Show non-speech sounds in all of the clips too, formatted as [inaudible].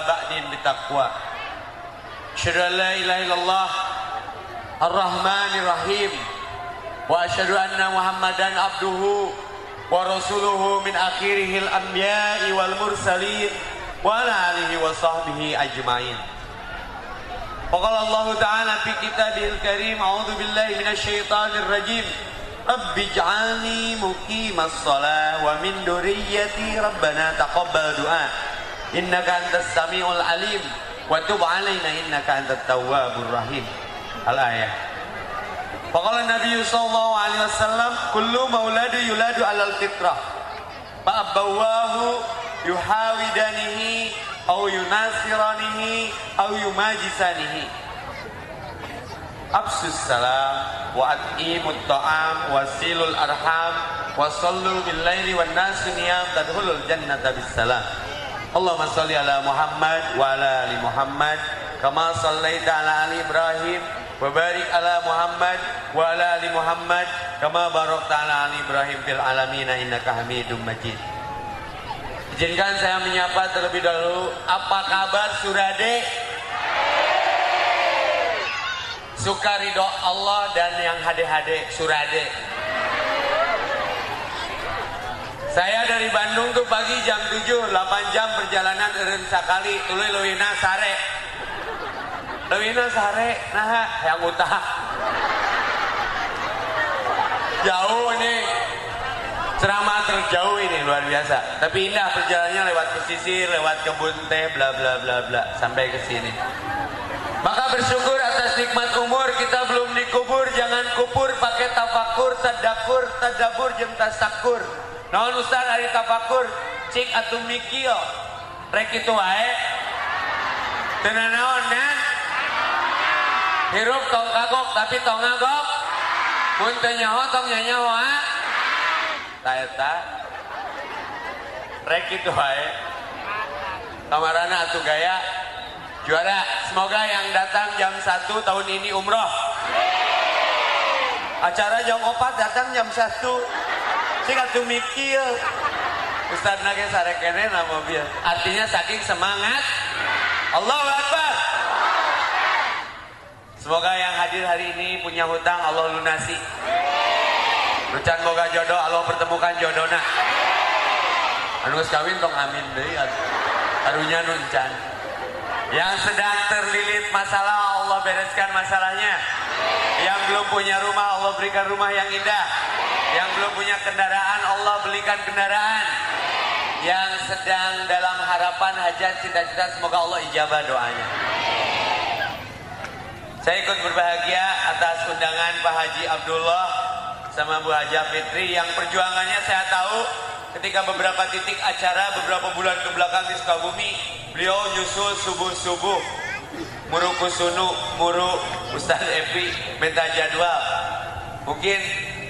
بعضهم على بعض بالتقوى أشهد أن لا إله إلا الله الرحمن الرحيم وأشهد أن محمدا عبده ورسوله من آخره الأنبياء والمرسلين وعلى آله وصحبه أجمعين وقال الله تعالى في كتابه الكريم أعوذ بالله من الشيطان الرجيم رب اجعلني مقيم الصلاة ومن ذريتي ربنا تقبل دعاء innaka antas samiul alim. Wa tub alaina innaka antat tawwabur rahim. Al ayah. Faqala Nabi sallallahu alaihi wasallam kullu mauladu yuladu alal fitrah. Fa abawahu yuhawidanihi au yunasiranihi au yumajisanihi. Absus salam wa at'imut ta'am wa silul arham wa sallu bil laili wan nasu niyam tadhulul jannata bis salam. Allahumma salli ala Muhammad wa ala ali Muhammad kama sallaita ala ali Ibrahim wa barik ala Muhammad wa ala ali Muhammad kama barakta ala ali Ibrahim fil alamin innaka Hamidum Majid. Izinkan saya menyapa terlebih dahulu. Apa kabar Surade? Suka ridho Allah dan yang hade-hade Surade. Saya dari Bandung tuh pagi jam 7, 8 jam perjalanan eren sakali Tuluy lewina sare. Lewina sare Nah yang utah. Jauh ini. Ceramah terjauh ini luar biasa. Tapi indah perjalanannya lewat pesisir lewat kebun teh bla bla bla bla. Sampai ke sini. Maka bersyukur atas nikmat umur. Kita belum dikubur. Jangan kubur pakai tafakur tadakur tadabur jeung tasakur naon ustaz hari tafakur cik atuh mikil rek itu wae. Teu naon kan hirup tong kagok tapi tong ngagok mun teu nyaho tong nyanyaho Taeta Rek itu wae. Kamarana atuh gaya. Juara Semoga yang datang jam 1 tahun ini umroh. Acara jam 4 datang jam 1 Sing atuh mikir Ustaz nage sarekene na mobil Artinya saking semangat. Allahu Akbar. Semoga yang hadir hari ini punya hutang Allah lunasi. Recan boga jodoh Allah pertemukan jodohna. Anu kawin tong amin deui arunya nuncan. Yang sedang terlilit masalah Allah bereskan masalahnya. Yang belum punya rumah Allah berikan rumah yang indah. Yang belum punya kendaraan Allah belikan kendaraan sedang dalam harapan hajat cita-cita. Semoga Allah ijabah doanya. Saya ikut berbahagia atas undangan Pak Haji Abdullah sama Bu Haja Fitri. Yang perjuangannya saya tahu ketika beberapa titik acara beberapa bulan ke belakang di Sukabumi beliau nyusul subuh-subuh. Muru kusunu muru Ustaz Evi minta jadwal. Mungkin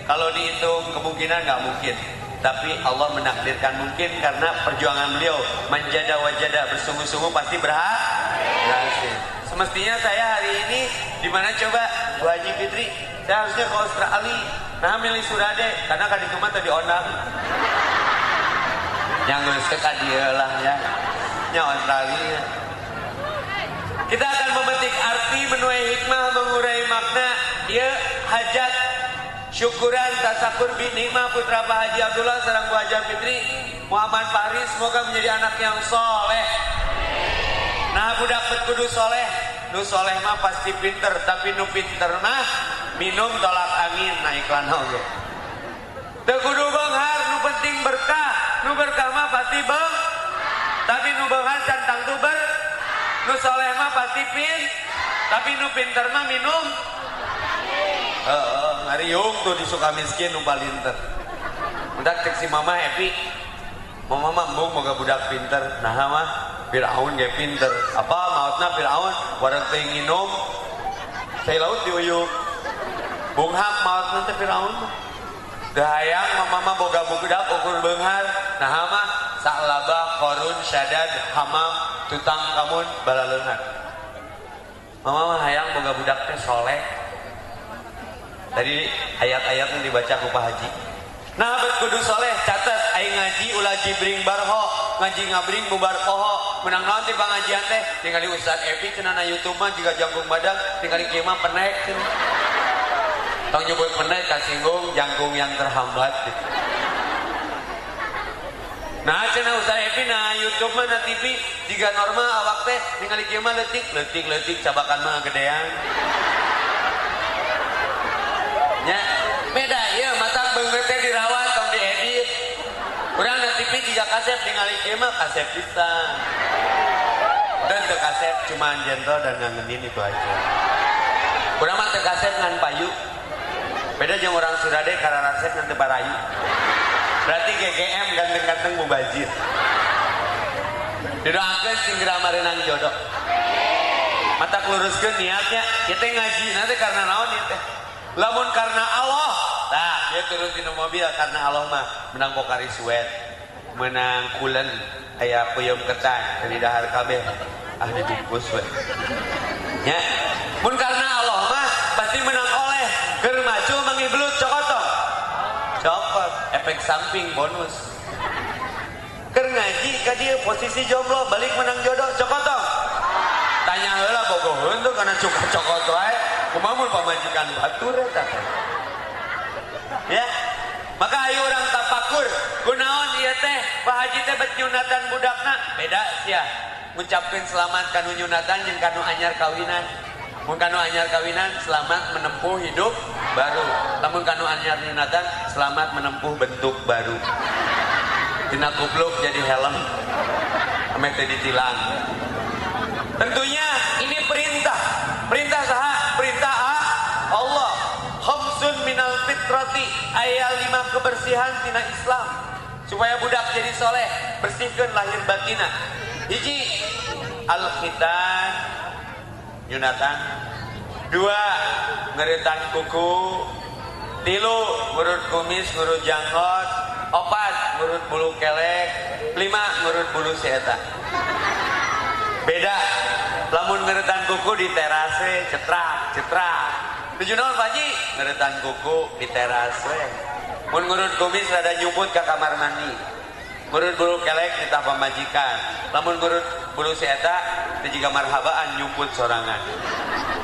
kalau dihitung kemungkinan nggak mungkin tapi Allah menakdirkan mungkin karena perjuangan beliau. Menjada wajada bersungguh-sungguh pasti berhasil. Semestinya saya hari ini di mana coba? Bu Haji Fitri. Saya harusnya ke Australia nah milih surade. Karena kan itu mah tadi onang yang geus dia lah ya. Nya Australia kita akan memetik arti menuai hikmah mengurai makna. Dia hajat syukuran tasakur bin nikmah putra Pak Haji Abdullah sarang Bu Haji Fitri. Muhammad Faris semoga menjadi anak yang soleh. Nah budak kudu soleh. Nu soleh mah pasti pinter tapi nu pinter mah minum tolak angin. Nah iklan oge teu kudu beunghar nu penting berkah. Nu berkah mah pasti beung tapi nu beunghar cantang tu ber nu soleh mah pasti pin tapi nu pinter mah minum hariung tuh di suka miskin numpah linter budak cek si mama happy. Mama mambu moga budak pinter. Nah mah Fir'aun gak pinter. Apa mautna Fir'aun? Warang teh nginum. Saya laut diuyuk bunghak maut nanti Fir'aun dahayang mama mama boga budak ukur benghar nah mah sa'laba korun syadad hamam tutang kamun balalunan mama mah hayang boga budak teh soleh. tadi ayat-ayatnya dibaca ku Pak Haji. Nah abad kudu soleh catat aing ngaji ulah jibring barho. Ngaji ngabring bubar poho. Menang naon ti pangajian teh? Ningali Ustaz Epi cenah na YouTube mah juga jangkung badag ningali kieu mah penek cenah. Tong nyebut penek kasinggung jangkung yang terhambat. Gitu. Nah cina Ustaz Epi na Youtube mah na TV Jika normal awak teh ningali kieu mah letik Letik letik cabakan mah gedean. Ya, beda ya mata beungeut teh dirawat tong diedit. Urang na TV jika kasep ningali kieu mah kasep pisan. Dan teu kasep cuma jentol dan ngangenin itu aja. Urang mah kasep ngan payu. Beda jeung orang Surade karena rasep ngan teu barayu. Berarti GGM ganteng-ganteng mubazir. Didoakan segera marenang jodoh. Mata keluruskan niatnya, kita ngaji nanti karena naon ya teh. Lamun karena Allah, nah dia turun di mobil karena Allah mah menang pokari suet, menang kulen ayah puyum ketan dari dahar kabeh ah dibungkus we. Ya, mun karena Allah mah pasti menang oleh germaju mangiblut cokotong. Copot, efek samping bonus. Ker ngaji dia posisi jomblo balik menang jodoh cokotong. Heula bogoheun tuh karena cuka cokot wae. Kumaha pamajikan batur eta Ya. Maka ayo orang tapakur, kunaon ieu teh Pak Haji teh bet nyunatan budakna beda sia. Ngucapkeun selamat kanu nyunatan jeung kanu anyar kawinan. Mun kanu anyar kawinan selamat menempuh hidup baru. Lamun kanu anyar nyunatan selamat menempuh bentuk baru. Tina kubluk jadi helm. Ame teh ditilang. Tentunya fitrati. Ayat lima kebersihan tina Islam. Supaya budak jadi soleh. Bersihkan lahir batina. Hiji. Al-khitan. Yunatan. Dua. Ngeritan kuku. Tilu. Ngurut kumis, ngurut janggot. Opat. Ngurut bulu kelek. Lima. Ngurut bulu seeta. Beda. Lamun ngeretan kuku di terase, cetrak, cetrak. Tujuh naon Pak Haji? Ngeretan kuku di teras. Mun ngurut kumis rada nyumput ke kamar mandi. Ngurut bulu kelek di tah. Lamun ngurut bulu si eta di jiga marhabaan nyumput sorangan.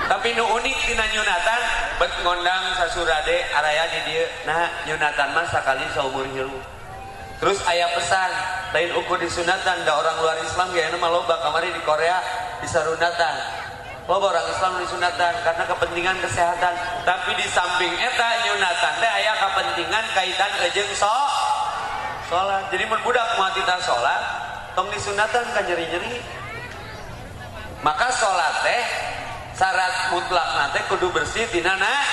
Tapi nu unik tina nyunatan bet ngondang sasurade araya di dia. Nah nyunatan mah sakali saumur hirup. Terus ayah pesan lain ukur disunatan da orang luar Islam ya mah loba kamari di Korea bisa runatan bahwa orang Islam disunatan karena kepentingan kesehatan. Tapi di samping eta nyunatan teh aya kepentingan kaitan jeung so salat. jadi mun budak moal tita salat, tong disunatan kan nyeri-nyeri. Maka salat teh syarat mutlak nanti kudu bersih tina najis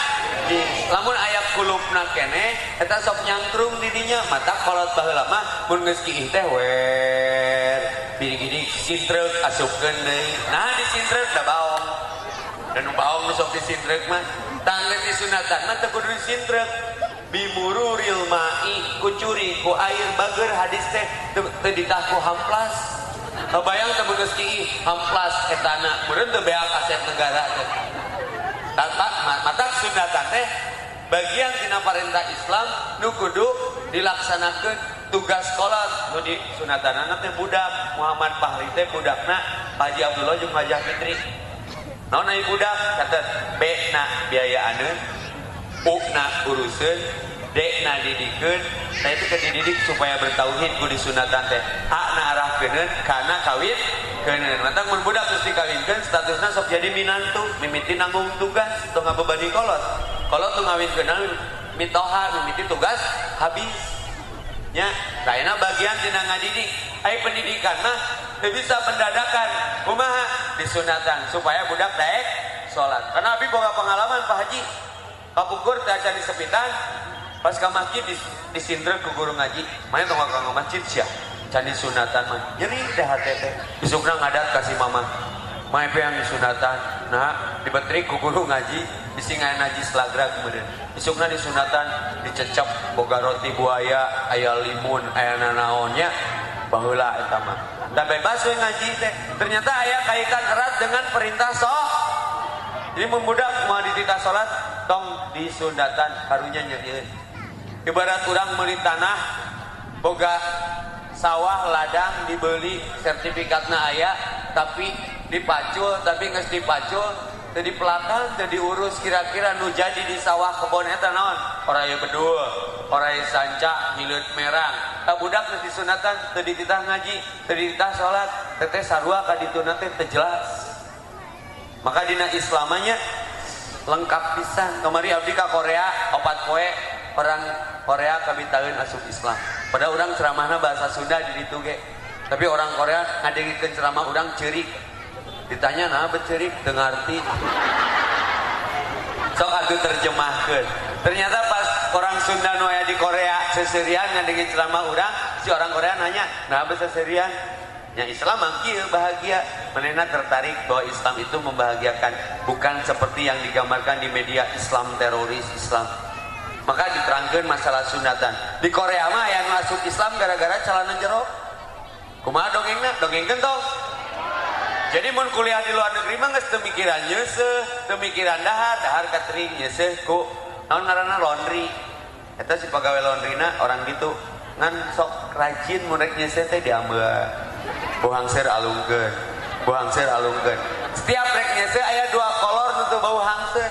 di lamun aya kulupna kene eta sok nyangkrung didinya mata kolot baheula mah mun geus kiih teh wer biri gini sintrel asupkeun deui nah di sintrel da bawa dan baong sok disintrek mah tangga disunatan mah tekudu disintrek. Bimuru ril ma'i kucuri ku air bager hadis teh teditah ku hamplas. Kebayang tebeges ki'i hamplas etana. Meureun teu beak aset negara teh. Tatak matak sunatan teh bagian tina perintah Islam nu kudu dilaksanakeun tugas sekolah. Nu di sunatanana teh budak Muhammad Fahri teh budakna Haji Abdullah jeung Haji Fitri. non naik budak catat Bna biaya anu Una urusun Dna didikun nah itu kedididik supaya bertauhid ku disunatan teh. Hakna arah kenen karena kawin kenen. Mantang mun budak terus dikawinkan statusnya sok jadi minantu Mimiti nanggung tugas tuh ngabebani kolot. Kolot tuh ngawin kenal mitoha mimiti tugas habis. Ya, lainnya bagian tina ngadidik. Ayo pendidikan mah bisa pendadakan kumaha? Disunatan supaya budak daek salat karena abi boga pengalaman Pak Haji. Kapukur teh acan disepitan pas ke masjid dis, disindrek ke guru ngaji. Main tong ke masjid sia candi sunatan mah. Nyeri teh hati teh. Ngadat kasih mama. Main yang sunatan nah dibetrik ku guru ngaji. Disingai najis lagrag kemudian. Besokna di sunatan dicecep boga roti buaya aya limun aya nanaonnya. Baheula eta mah dan bebas we ngaji teh ternyata aya kaitan erat dengan perintah sok. Jadi membudak mau ditita salat tong disunatan karunya nyeueun ibarat orang meuli tanah boga sawah ladang dibeli sertifikatna aya tapi dipacul tapi nges dipacul jadi pelakan jadi urus kira-kira nu jadi di sawah kebon eta naon? Orang bedul orang sanca hilut merang. Tak budak nanti sunatan tadi dititah ngaji tadi dititah sholat teteh sarua kaditu nanti terjelas maka dina islamanya lengkap pisan. Kemari abdi ka Korea opat koe orang Korea kabitaeun asup Islam. Pada orang ceramahna bahasa Sunda di ditu tapi orang Korea ngadengikeun ceramah orang cerik ditanya nah bercerik dengarti sok aku terjemahkan ternyata pas orang Sunda noya di Korea seserian ngadengin ceramah orang si orang Korea nanya nah seserian? Yang Islam mangkil bahagia. Menena tertarik bahwa Islam itu membahagiakan bukan seperti yang digambarkan di media Islam teroris Islam. Maka diterangkan masalah sunatan. Di Korea mah yang masuk Islam gara-gara celana jeruk. Kumaha dongengna? Dongeng kentong jadi mau kuliah di luar negeri mah nggak pemikiran nyeseh pemikiran dahar dahar catering nyeseh ku naon ngaranna laundry. Eta si pegawai laundry na orang gitu. Ngan sok rajin mun rek nyeseh teh diambil buang ser alungkeun buang ser alungkeun. Setiap rek nyeseh aya dua kolor nutu bau hangser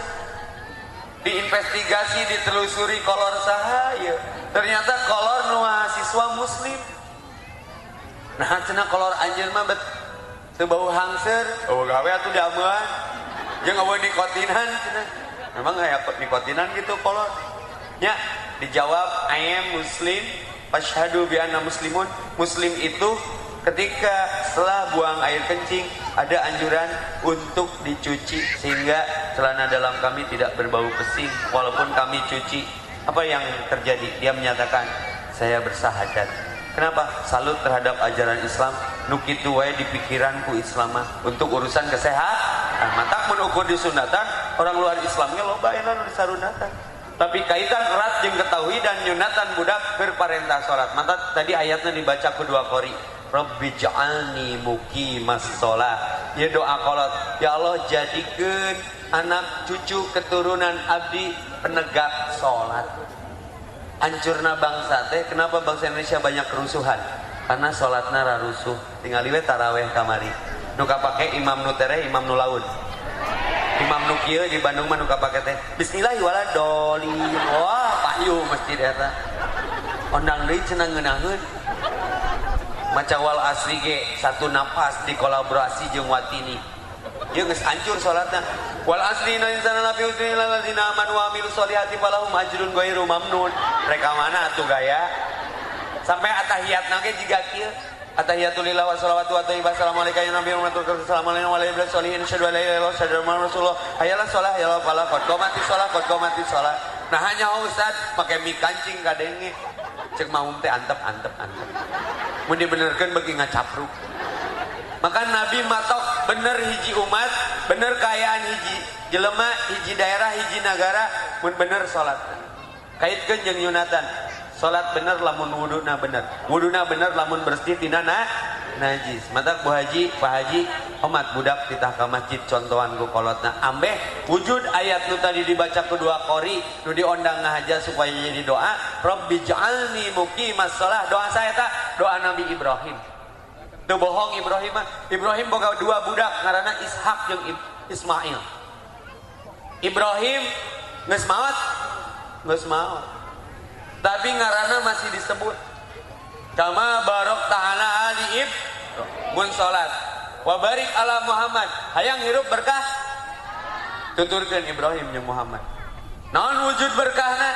diinvestigasi ditelusuri kolor saha ya ternyata kolor nu siswa muslim. Nah cenah kolor anjeun mah bet teu bau hangser oh gawe atuh diamuan jeung eueuh nikotinan. Memang aya nikotinan gitu kolor nya dijawab I am muslim. Fashhadu bi anna muslimun. Muslim itu ketika setelah buang air kencing ada anjuran untuk dicuci sehingga celana dalam kami tidak berbau pesing. Walaupun kami cuci apa yang terjadi? Dia menyatakan saya bersahadat Kenapa? Salut terhadap ajaran Islam nukitu wae di pikiranku Islam untuk urusan kesehatan. Nah, matak menukur di sunatan orang luar Islamnya loba enak di sarunatan. Tapi kaitan erat yang ketahui dan nyunatan budak berparentah sholat. Mata tadi ayatnya dibaca kedua kori. Rabbi ja'alni muqimas sholat. Ya doa kolot. Ya Allah jadikan anak cucu keturunan abdi penegak sholat hancurna bangsa teh kenapa bangsa Indonesia banyak kerusuhan? Karena sholatna rarusuh tinggal liwe taraweh kamari. Nuka pakai imam nutere imam nulaun imam nukia di Bandung mah nuka pakai teh Bismillahirrahmanirrahim wah payu masjid eta. Ondang deui cenah ngeunaheun. Maca wal asri ge satu napas dikolaborasi jeung watini Dia geus hancur salatna. Wal asli inna insana lafi husni illa alladzina amanu wa amilus solihati falahum ajrun ghairu mamnun. Reka mana atuh gaya? Sampai atahiyat nage jiga kieu. Atahiyatulillah wa salawatu wa thayyibah assalamu alayka ya nabi wa rahmatullahi assalamu alayna wa alayhi solihin la ilaha illallah asyhadu anna rasulullah. Hayalah shalah ya falah. Qad qamati shalah qad qamati shalah nah hanya ustaz pakai mie kancing kadenge cek mau teh antep antep antep. Mun dibenerkeun bagi ngacapruk maka Nabi matok bener hiji umat bener kayaan hiji jelema hiji daerah hiji negara pun bener salat kaitkan jeung Yunatan salat bener lamun wuduna bener. Wuduna bener lamun bersih tina na najis. Mata Bu Haji Pak Haji omat budak titah ka masjid contohan ku kolotna. Ambeh wujud ayat nu tadi dibaca kedua kori nu diondang ngahaja supaya jadi doa. Rabbi ja'alni muqimas shalah doa saya tak doa Nabi Ibrahim Tuh bohong Ibrahim Ibrahim boga dua budak karena Ishak yang Ismail. Ibrahim maot, geus maot. Tapi ngarana masih disebut. Kama barok ta'ala ali ib mun salat wa barik Muhammad. Hayang hirup berkah? Tuturkeun Ibrahim jeung Muhammad. Naon wujud berkahna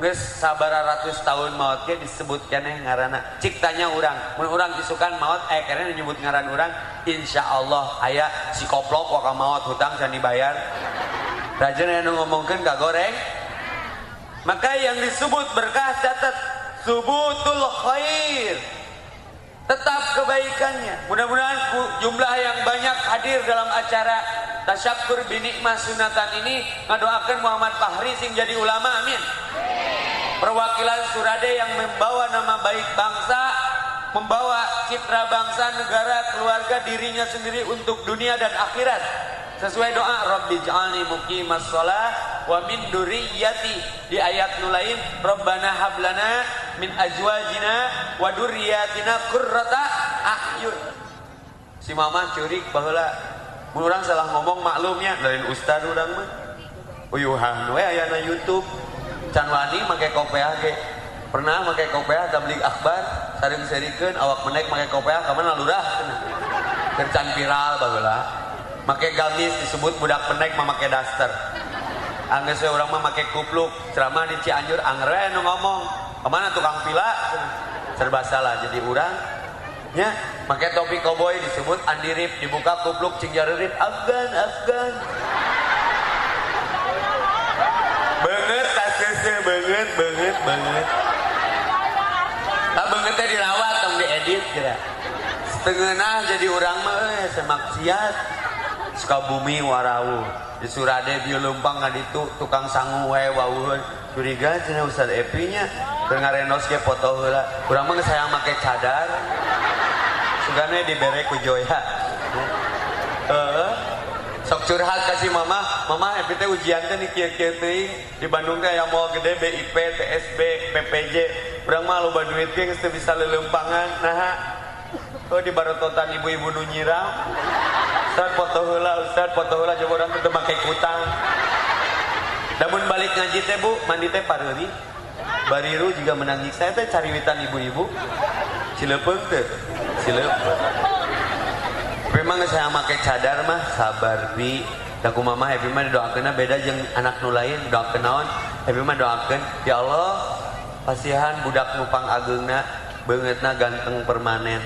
Gus sabar ratus tahun maut ke disebut keneh ngarana. Cik tanya orang mun orang disukan maut eh karena disebut ngaran orang insya Allah ayah si koplok waka maut hutang can dibayar rajin yang ngomongkan gak goreng. Maka yang disebut berkah catat subutul khair tetap kebaikannya. Mudah-mudahan jumlah yang banyak hadir dalam acara tasyakur binikmah sunatan ini. Ngadoakan Muhammad Fahri sing jadi ulama amin. Perwakilan Surade yang membawa nama baik bangsa membawa citra bangsa negara keluarga dirinya sendiri untuk dunia dan akhirat sesuai doa Rabbi ja'alni muqimas shalah wa min durriyyati di ayat lain rabbana hablana min azwajina wa durriyyatina qurrata a'yun. Si mama curik baheula mun urang salah ngomong maklumnya lain ustaz urang mah. Uyuhan we aya na YouTube. Can wani make kopiah ge. Pernah make kopiah tablik akbar saring serikeun awak menek make kopiah ka mana lurah? Kercan viral baheula make gamis disebut budak menek make daster. We urang mah make kupluk. Ceramah di Cianjur angre nu ngomong. Ke mana tukang pila? Serba salah. Jadi urang nya pakai topi koboi disebut andirip dibuka kupluk cing jarurip Afgan Afgan. Banget tasnya banget banget banget tak banget teh dirawat tong diedit kira. Setengah jadi orang mah eh semaksiat bumi warawu di Surade bieu leumpang ngaditu tukang sangu wae curiga cenah Ustaz Epi nya keur foto heula. Urang mah sayang make cadar. Sugane dibere ku Joya. Sok curhat kasih mama. Mama Epi teh ujian teh di kieu-kieu teuing di Bandung teh aya mall gede BIP TSB PPJ urang mah loba duit ge bisa leuleumpangan. Nah Oh di barototan ibu-ibu nu nyiram. Ustaz foto heula Ustaz foto heula coba orang teu make kutang. Namun balik ngaji teh Bu mandi teh pareuri bariru juga menangis. Saya teh cariwitan ibu-ibu. Cilepeung teh cilepeung memang saya make cadar mah sabar bi Daku mama happy mah doakeun beda jeung anak nu lain doakeun naon? Happy mah doakeun ya Allah pasihan budak nupang ageungna beungeutna ganteng permanen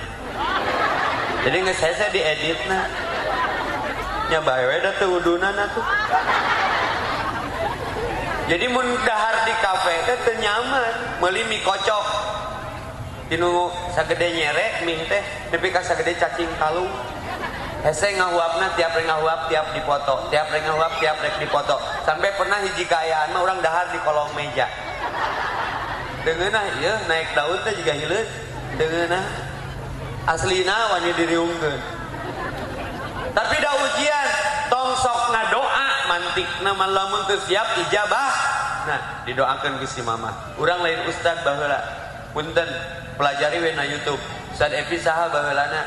jadi nggak saya saya diedit na nya bae da teu uduna na tuh. Jadi mun dahar di kafe teh teu nyaman mie kocok. Tinu sagede nyerek mie teh. Nepi ka sagede cacing kalung. Hese ngahuapna tiap rek ngahuap tiap dipoto. Tiap rek ngahuap tiap rek dipoto. Sampai pernah hiji kaayaan mah urang dahar di kolong meja. Dengeunah ieu naik daun teh juga hileut dengeunah aslina wani diriungkeun tapi da ujian tong sok mantik nama lamun teu siap ijabah. Nah didoakeun ke si mama. Urang lain ustad baheula. Punten pelajari we na YouTube. Ustad Evi saha baheulana.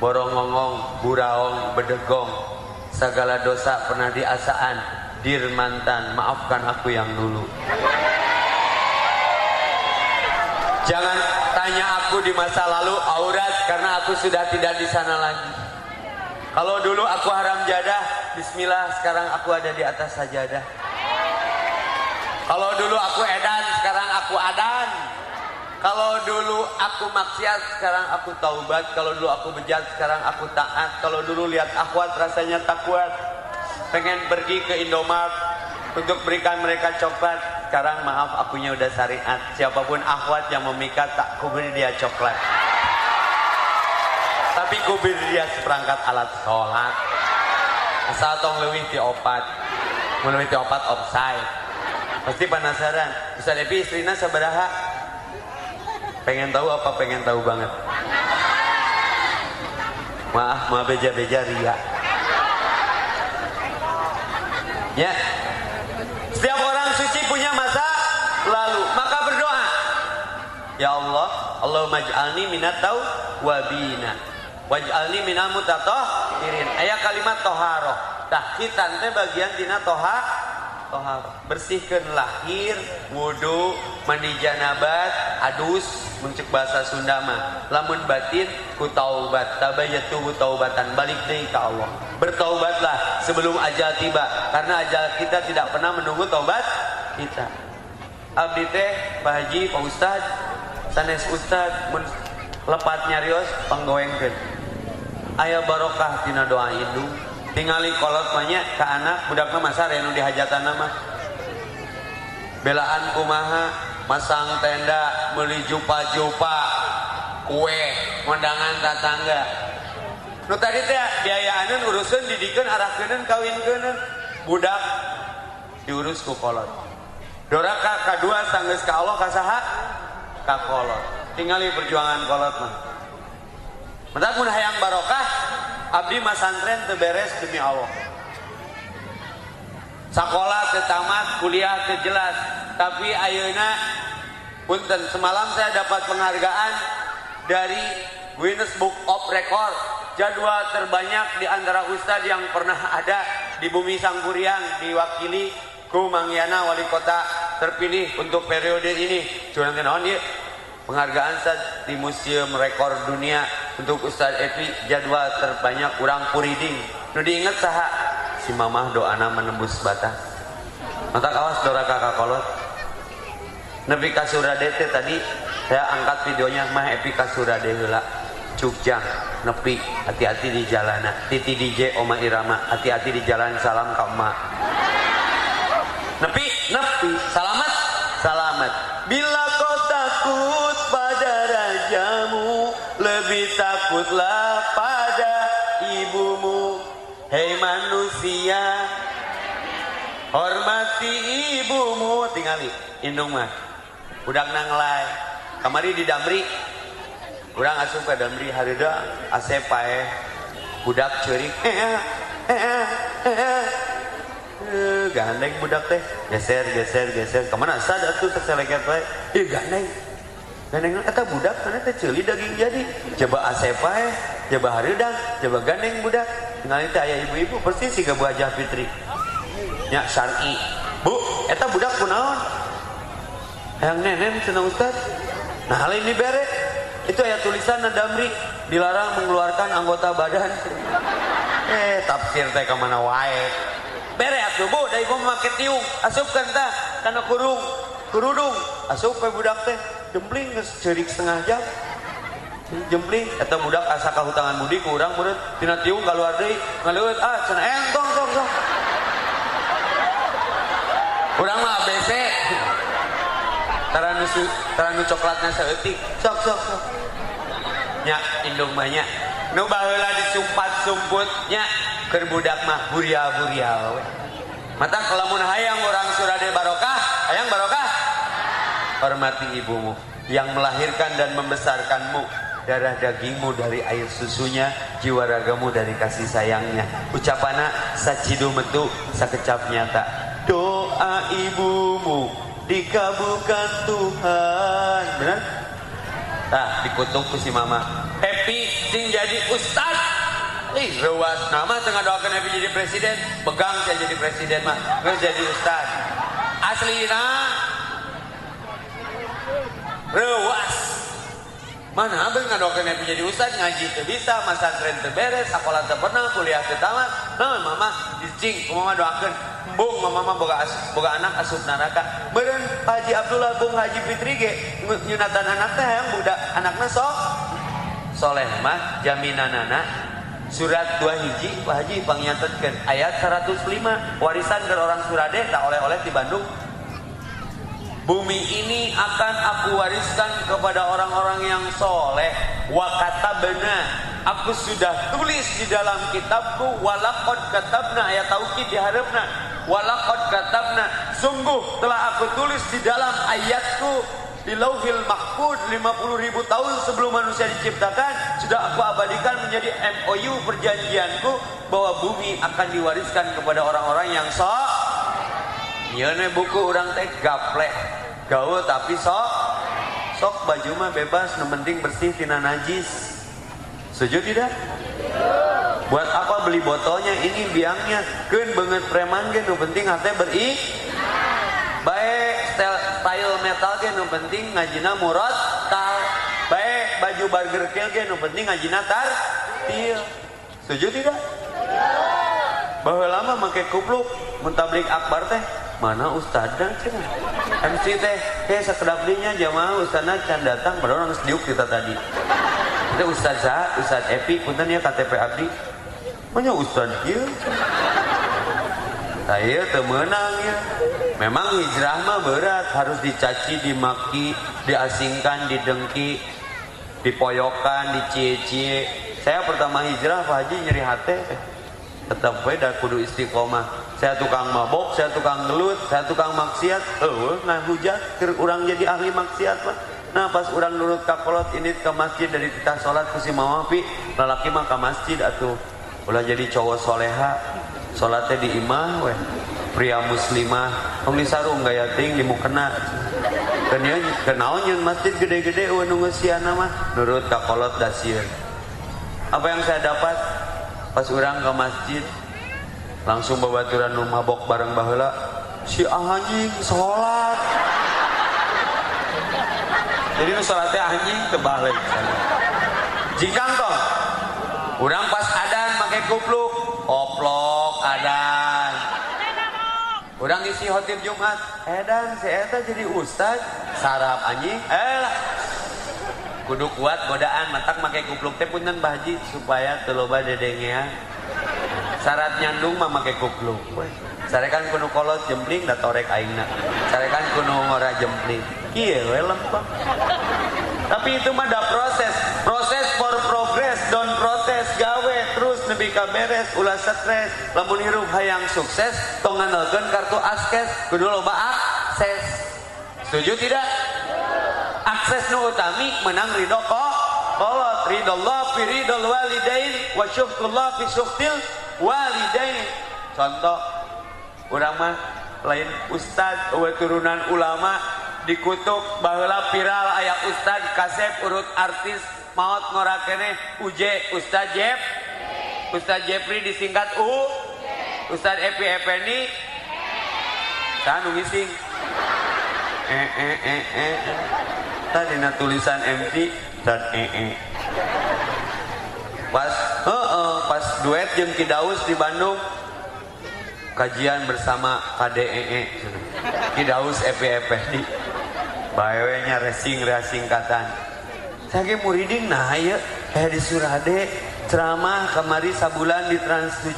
Borongongong buraong bedegong segala dosa pernah diasaan. Dir mantan maafkan aku yang dulu. Jangan tanya aku di masa lalu aurat karena aku sudah tidak di sana lagi. Kalau dulu aku haram jadah Bismillah sekarang aku ada di atas sajadah. Kalau dulu aku edan sekarang aku adan. Kalau dulu aku maksiat sekarang aku taubat. Kalau dulu aku bejat sekarang aku taat. Kalau dulu lihat akhwat rasanya tak kuat. Pengen pergi ke Indomaret untuk berikan mereka coklat sekarang maaf akunya udah syariat. Siapa pun akhwat yang memikat tak kuberi dia coklat. Tapi kuberi dia seperangkat alat sholat. Asal tong leuwih ti opat mun leuwih ti opat offside. Pasti penasaran. Bisa Devi istrina sabaraha pengen tahu apa pengen tahu banget? Maaf maaf beja-beja ria ya. Setiap orang suci punya masa lalu maka berdoa ya Allah Allah maj'alni minat tau wabina waj'alni minal mutatahhirin. Aya kalimat toharoh. Tah khitan teh bagian tina toha toharoh. Bersihkan lahir wudu mandi janabat adus muncul bahasa Sunda mah. Lamun batin ku taubat tabayatu taubatan. Balik deui ka Allah. Bertaubatlah sebelum ajal tiba. Karena ajal kita tidak pernah menunggu taubat kita. Abdi teh Pak Haji Pak Ustad sanes Ustad lepat nyarios panggoengkeun. Aya barokah tina doa Hindu. Tingali kolot banyak ke anak budakna masa Renu dihajatanna mah. Nama belaan kumaha masang tenda beli jupa-jupa kue undangan tatangga. Nu tadi teh biayaan urusan didikan arah kenen kawin kenen budak diurus ku kolot. Doraka kadua sanggeus ka Allah kasaha ka kolot. Tingali perjuangan kolot mah Mentak mun hayang barokah abdi masantren teu beres demi Allah. Sekolah tamat kuliah jelas. Tapi ayeuna punten semalam saya dapat penghargaan dari Guinness Book of Record. Jadwal terbanyak di antara ustadz yang pernah ada di bumi Sangkuriang diwakili ku Mangyana wali kota terpilih untuk periode ini. Curang naon ya penghargaan saat di Museum Rekor Dunia untuk Ustadz Epi jadwal terbanyak kurang puriding. Nu diinget saha? Si mamah doana menembus batas mata kawas dora kakak kolot Nabi Kasurade tadi saya angkat videonya mah Epi Kasurade heula. Cugjang nepi hati-hati di jalanan titi DJ Oma Irama hati-hati di jalan. Salam ka emak nepi nepi. Selamat? Selamat. Bila kau takut pada rajamu lebih takutlah pada ibumu. Hei manusia hormati ibumu. Tinggali indung mah. Udah nanglai kamari di damri. Urang asup ke damri harida asep pae. Budak ceurik [laughs] eh, eh, eh, gandeng budak teh. Geser geser geser. Ke mana sada tuh terseleket wae ih gandeng. Gandeng eta budak mana teh ceuli daging jadi. Coba asep pae coba haridang coba gandeng budak. Tinggal itu ayah ibu-ibu persis sih Bu Hajah Fitri. Nya syar'i. Bu eta budak kunaon yang nenek senang ustad nah hal ini bere. Itu ya tulisan Damri dilarang mengeluarkan anggota badan. [laughs] Eh tafsir teh ke mana wae. beres bu dari gua memakai tiung. Asupkan tah? Kana kurung kurudung asup pe budak teh? Jempling geus ceurik setengah jam. Jempling eta budak asa ka hutangan budi ku urang murid tina tiung kaluar deui. Ngaleut ah cenah entong sok sok urang mah ABC. Taranu taranu coklatna saeutik sok sok sok. Nya indung banyak nu baheula disumpat sumputnya keur budak mah buria-buria we mata kalamun hayang orang surade barokah hayang barokah? Hormati ibumu yang melahirkan dan membesarkanmu. Darah dagingmu dari air susunya jiwa ragamu dari kasih sayangnya. Ucapana sacidu metu sakecap nyata. Doa ibumu dikabulkan Tuhan. Benar? Nah dikutuk ku si mama. Happy sing jadi ustad ih rewas nama tengah doakan happy jadi presiden pegang saya jadi presiden mah. Nggak jadi ustad aslina rewas mana abang ngadoakan happy jadi ustad ngaji tuh bisa masa tren terberes sekolah terpernah kuliah tertamat nah mama dicing mama doakan. Bung mama boga as, boga anak asup neraka. Beren Haji Abdullah bung Haji Fitri ge nyunatan anak teh yang budak anaknya sok soleh mah jaminan anak surat dua hiji Pak Haji pangyatetkeun ayat 105 warisan ke orang Surade tak oleh-oleh di Bandung Bumi ini akan aku wariskan kepada orang-orang yang soleh. Wakata benar. Aku sudah tulis di dalam kitabku. Walakot katabna ayat taukid diharapna. Walakot katabna. Sungguh telah aku tulis di dalam ayatku di lauhil mahfud 50 ribu tahun sebelum manusia diciptakan sudah aku abadikan menjadi MOU perjanjianku bahwa bumi akan diwariskan kepada orang-orang yang sok. Iya nih buku orang teh gaplek. Gaul tapi sok. Sok baju mah bebas yang penting bersih tina najis. Setuju tidak? Buat apa beli botolnya? Ini biangnya. Kan banget preman yang penting hati beri. Baik style metal kan yang penting ngajina murad tal baik baju burger kill kan yang penting ngajina tar til. Setuju tidak? Bahwa lama pakai kupluk mentablik akbar teh mana ustadznya cina? MC teh kayak sekedap dinya jamaah ustadznya can datang padahal sediuk kita tadi. Itu ustadz Zah, ustadz Epi punten ya KTP Abdi. Mana ustadz ya saya temenang ya memang hijrah mah berat harus dicaci dimaki diasingkan didengki dipoyokan dicie-cie. Saya pertama hijrah Pak Haji nyeri hati. Tetap we kudu istiqomah. Saya tukang mabok saya tukang gelut saya tukang maksiat. Oh nah hujat kurang jadi ahli maksiat pak nah pas orang nurut kakolot ini ke masjid dari kita sholat ke si mawapi lalaki mah ke masjid atau ulah jadi cowok soleha. Sholatnya di imah weh pria muslimah. Tong disarung gaya ting di mukena kenal kenalnya masjid gede-gede eueuh nu ngeusiana mah. Nurut ka kolot dasieun apa yang saya dapat? Pas orang ke masjid langsung babaturan nu mabok bareng baheula. Si anjing sholat. Jadi nu anjing terbalik jingkang tong orang pas adan pakai kupluk orang isi hotip jumat. Edan si eta jadi ustad sarap anjing. Eh lah. Kudu kuat godaan matak pakai kupluk teh punten bahaji supaya teloba dedengean. Syarat nyandung mah make kupluk. Sarekan kuno kolot jempling da torek aingna. Sarekan kuno ngora jempling. Iya we lempeng. Tapi itu mah da proses proses for progress don protes gawe terus nebi ka beres ulah stres. Lamun hirup hayang sukses tong ngandalkeun kartu askes kudu loba akses. Setuju tidak? Akses nu utami menang ridho kok. Kolot ridho Allah fi ridho walidain wa syuhkullah fi syuhtil walidain. Contoh orang mah lain ustad uwe turunan ulama dikutuk baheula viral ayat ustad kasep urut artis maut ngorakene uje ustad Jep ustad Jeffrey disingkat U. Ustad Epi Epeni kan ngising. Eh eh eh eh. Tadi tulisan MT dan eh eh pas uh, uh, pas duet jeung Kidaus di Bandung. Kajian bersama KDEE Kidaus EPEP di bayanya racing racing katan. Saya muriding nah ya eh di Surade ceramah kamari sabulan di Trans 7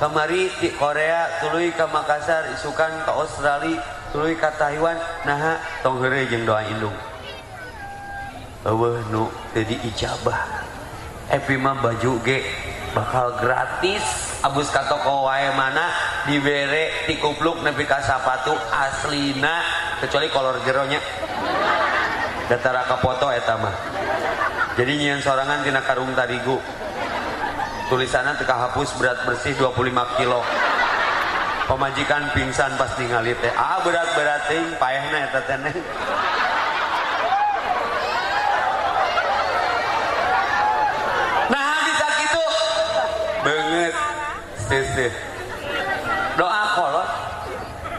kamari di Korea tuluy ke Makassar isukan ke Australia tuluy ke Taiwan. Nah tong heureuy jeung doa indung. Eueuh nu teu diijabah. Epi mah baju ge bakal gratis. Abus ka toko wae mana dibere ti kupluk nepi ka sapatu aslina kecuali kolor jeronya. Datara ka foto eta mah. Jadi nyian sorangan tina karung tarigu. Tulisannya teka hapus berat bersih 25 kilo. Pemajikan pingsan pas ningali teh ah berat berat ting payahna eta teh banget sisih. Doa kolot.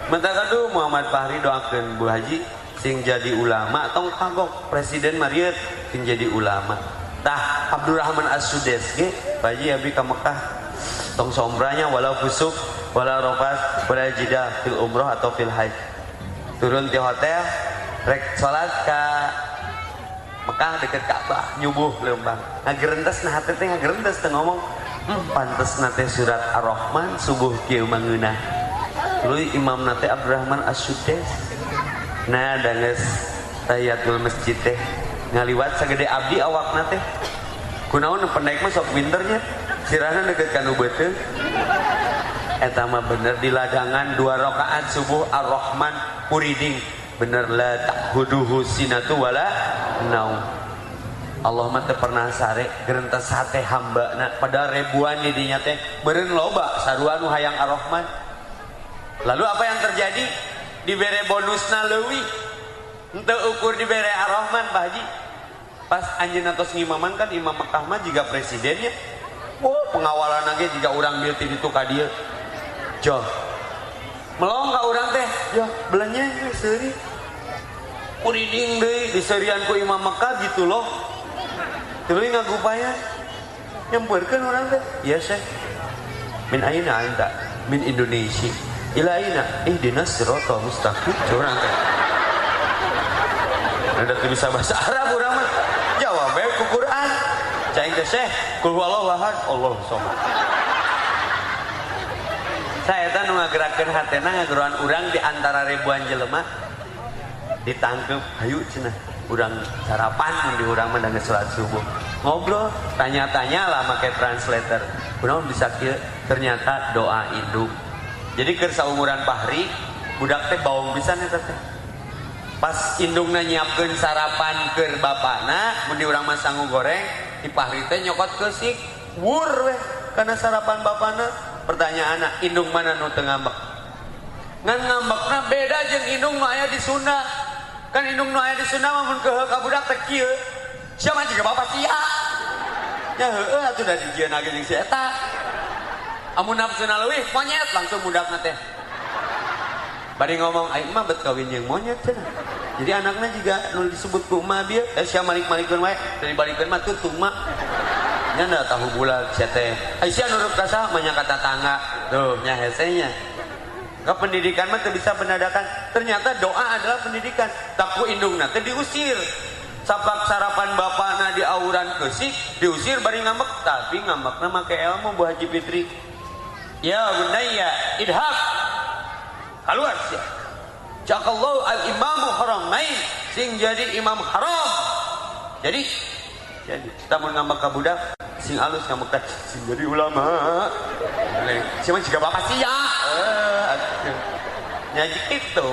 Bentar kadu Muhammad Fahri doakan Bu Haji sing jadi ulama tong kagok presiden Mariet sing jadi ulama. Tah Abdurrahman As-Sudes Haji abi ka Mekah tong sombranya walau busuk walau ropas walau jidah fil umroh atau fil haji turun di hotel rek salat ka Mekah deket Ka'bah nyubuh lembang. Ngagerentas nah hati teh ngagerentas teh ngomong hmm, pantes nate surat ar-Rahman subuh kieu mangeuna tuluy imam nate Abdurrahman As-Sudes nah danges tayatul masjid teh ngaliwat sagede abdi awak nate kunaon pendek mah sok pinternya sirahna deket kanu beuteung. Eta mah bener di ladangan dua rakaat subuh ar-Rahman puriding. Bener la takhuduhu sinatu wala naum. Allah mah pernah sare gerenta sate hamba nah pada ribuan di dinya teh beren loba sarua nu hayang ar-Rahman. Lalu apa yang terjadi? Dibere bonusna leuwih. Henteu ukur dibere ar-Rahman Pak Haji pas anjeunna tos ngimaman kan imam Mekah mah presidennya oh pengawalan lagi jika orang bilti itu ka dieu joh. Melong ka urang teh. Joh belanja seuri. Kuriding deui diserian ku imam Mekah gitu loh. Tuluy ngagupaya. Nyamperkeun urang teh. Iya syekh. Min aina anta min Indonesia. Ila aina? Ihdinas siratal mustaqim. Curang teh. Tuh bisa bahasa Arab urang mah jawab bae ku Quran cai teh syekh. Kul huwallahu ahad. Allahu saya eta nu ngagerakeun hatena ngageroan urang di antara ribuan jelema. Ditangkep hayu cenah. Urang sarapan di urang mah sholat subuh. Ngobrol tanya-tanya lah pakai translator. Kunaon bisa kieu? Ternyata doa induk. Jadi keur saumuran pahri budak teh bawang pisan eta teh. Pas indungna nyiapkeun sarapan keur bapakna mun di urang mah goreng dipahrite nyokot kesik wur weh karena sarapan bapana. Pertanyaan anak indung mana nu teu ngambek? Ngan ngambekna beda jeung indung nu aya di Sunda. Kan indung nu aya di Sunda mah mun keheuh ka budak teh kieu. Siapa juga bapak sia? Ya heueuh atuh da dijieun age jeung si eta. Amun nafsuna leuwih monyet langsung budakna teh. Bari ngomong aing mah bet kawin jeung monyet cenah. Jadi anaknya juga nul disebut ku emak dia. Eh sia malik-malikkeun wae dari balikeun mah tutung mak nya tahu bulan sia teh. Aisyah nurut kasa banyak kata tangga. Tuh nya hesenya. Ke pendidikan mah bisa benadakan. Ternyata doa adalah pendidikan. Takku indung nanti diusir. Sapak sarapan bapakna di auran kesik diusir bari ngambek. Tapi ngambekna make ilmu Bu Haji Fitri. Ya bunayya idhab keluar sih Jakallahu al-imamu haramain sing jadi imam haram. Jadi jadi. Kita mau ngambek ke budak sing halus ngambek sing jadi ulama. Siapa juga bapak sih ya. Nyaji itu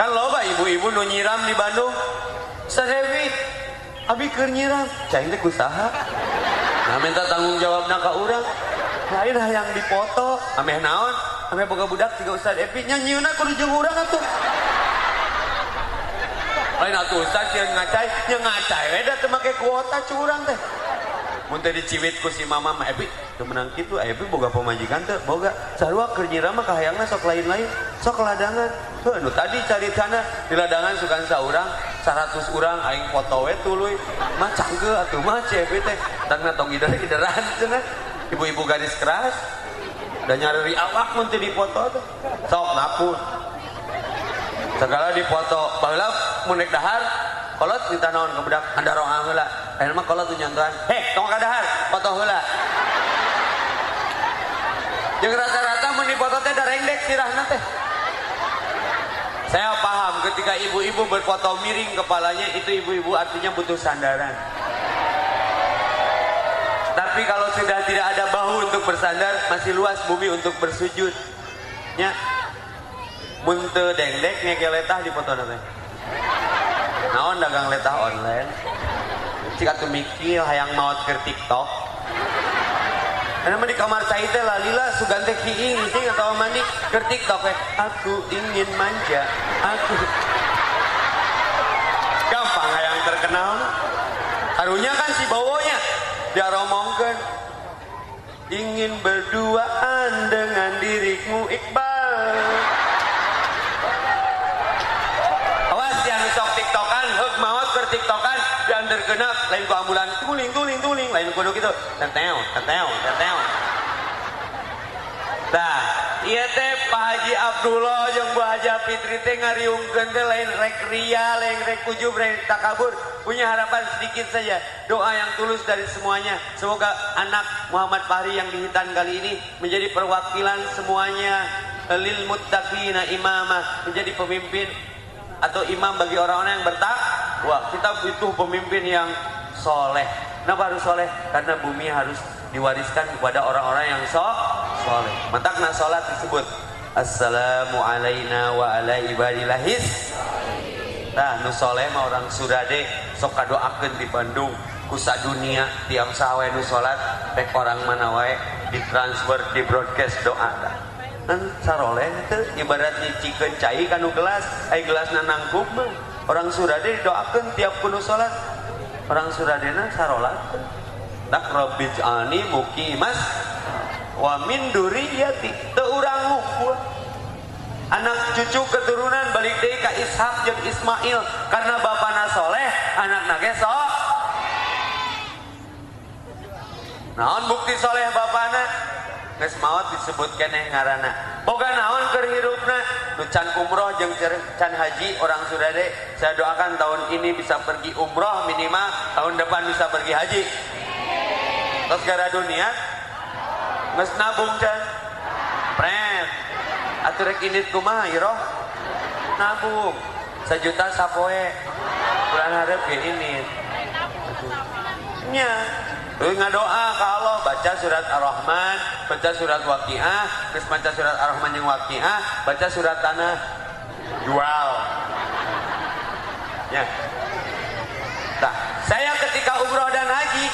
kan loba ibu-ibu nu nyiram di Bandung. Sadewi abi keur nyiram. Cai teh usaha. Nah minta tanggung jawab ka urang lain yang dipoto ameh naon ameh boga budak tiga Ustaz. Epi nyanyieuna kudu jeung urang atuh lain atuh Ustaz yang ngacai yang ngacai. We da teu make kuota curang teh. Mun teh diciwit ku si mama mah. Epi teu menang kitu Epi boga pemajikan teh boga. Sarua keur nyirama mah kahayangna sok lain-lain. Sok ladangan. Heuh nu tadi caritana di ladangan sugan saurang 100 urang aing foto we tuluy. Mah cangkeu atuh mah Epi teh. Tangna tong gider-gideran cenah. Ibu-ibu garis keras dan nyari awak teh dipoto sok napun segala dipoto baheula mun naik dahar kolot minta naon ke budak anda roh heula ayeuna mah kolot nyontohan heh tong ka dahar foto heula jeung rata-rata mun dipoto teh darengdek sirahna teh. Saya paham ketika ibu-ibu berfoto miring kepalanya itu ibu-ibu artinya butuh sandaran tapi kalau sudah tidak ada bahu untuk bersandar masih luas bumi untuk bersujud. Nya muntah dengdek nya letah di foto nanti. Naon dagang letah online? Jika tuh mikir hayang maut ke tiktok. Karena di kamar cai teh lalila sugante kiing sing atau mandi ke tiktok eh aku ingin manja aku. Gampang hayang terkenal harunya kan si bawonya dia romongkan ingin berduaan dengan dirimu Iqbal. Awas yang sok tiktokan. Huk maut ke tiktokan dan tergenap lain ku ambulan. Tuling tuling tuling. Lain kudu gitu. Teteo teteo teteo nah iya teh Haji Abdullah yang Bu Haji Fitri teh ngariungkeun teh lain rek ria lain rek ujub rek takabur. Punya harapan sedikit saja doa yang tulus dari semuanya. Semoga anak Muhammad Fahri yang dihitan kali ini menjadi perwakilan semuanya. Lil muttaqina imamah menjadi pemimpin atau imam bagi orang-orang yang bertakwa kita butuh pemimpin yang soleh. Kenapa harus soleh? Karena bumi harus diwariskan kepada orang-orang yang so soleh. Matakna sholat disebut assalamu alaina wa ala ibadilahis nah nu soleh mah orang surade sok kadoakeun di Bandung. Kusa dunia tiap sawe nu pek orang mana wae ditransfer di broadcast doa dah. Kan saroleh itu ibarat nyicikeun cai kanu gelas ai gelas nangkup mah. Orang surade doakeun tiap kudu salat orang suradena sarolat dak ani mukimas wa min duriyati teu urang anak cucu keturunan balik deui ka Ishak jeung Ismail. Karena bapana soleh anak ge sok naon bukti soleh bapana geus maot disebut keneh ngaranna boga naon keur hirupna? Nu can umroh jeung can haji orang Sudade saya doakan tahun ini bisa pergi umroh minimal tahun depan bisa pergi haji. Terus gara dunia geus nabung can pret. Atuh rek indit kumaha iroh nabung. Sejuta sapoe. Bulan harap ge ini nya ngadoa kalau baca surat Ar-Rahman, baca surat Waqiah, terus baca surat Ar-Rahman yang Waqiah, baca surat Tanah jual. Ya. Nah, saya ketika umroh dan haji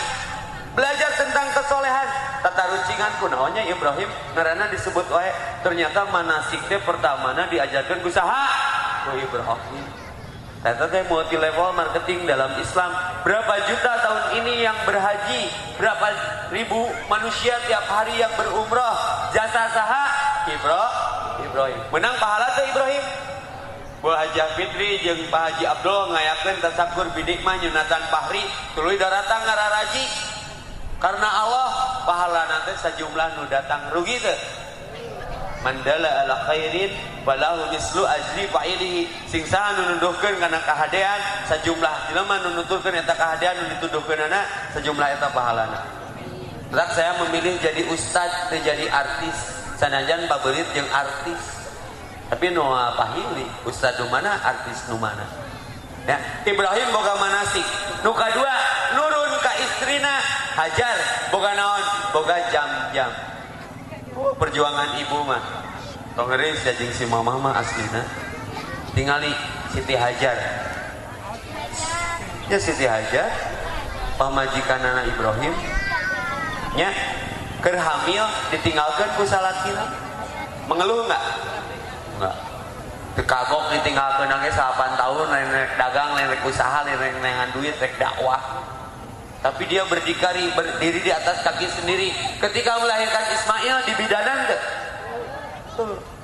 belajar tentang kesolehan. Tata runcingan kunaonnya Ibrahim ngarana disebut wae ternyata manasiknya pertamana diajarkan usaha oh Ibrahim Ternyata teh multi level marketing dalam Islam. Berapa juta tahun ini yang berhaji, berapa ribu manusia tiap hari yang berumrah. Jasa saha Ibrahim. Ibrahim. Menang pahala tuh Ibrahim. Bu Haji Fitri jeung Pak Haji Abdul ngayakeun tasakur bidik mah nyunatan pahri tuluy daratan ngararaji. Karena Allah pahala nanti sejumlah nu datang rugi tuh mandala ala khairin balahu mislu ajri fa'ilihi. Sing saha nu nuduhkeun kana kahadean sajumlah jelema nu nuturkeun eta kahadean nu dituduhkeun anak sejumlah eta pahalana. Rak saya memilih jadi ustad teu jadi artis. Sanajan pabelit jeung artis. Tapi nu pahili ustad nu mana artis nu mana. Ya Ibrahim boga manasik. Nu kadua nurun ka istrina hajar boga naon? Boga jam-jam. Oh, perjuangan ibu mah. Tongeris jajing si mama mah aslina tingali Siti Hajar. Ya Siti Hajar. Pamajikan anak Ibrahim. Nya ker hamil ditinggalkan ku salakina mengeluh enggak? Enggak. Tekagok ditinggalkan nangis 8 tahun nenek dagang nenek usaha nenek nengan duit nenek dakwah tapi dia berdikari berdiri di atas kaki sendiri. Ketika melahirkan Ismail di bidanan ke?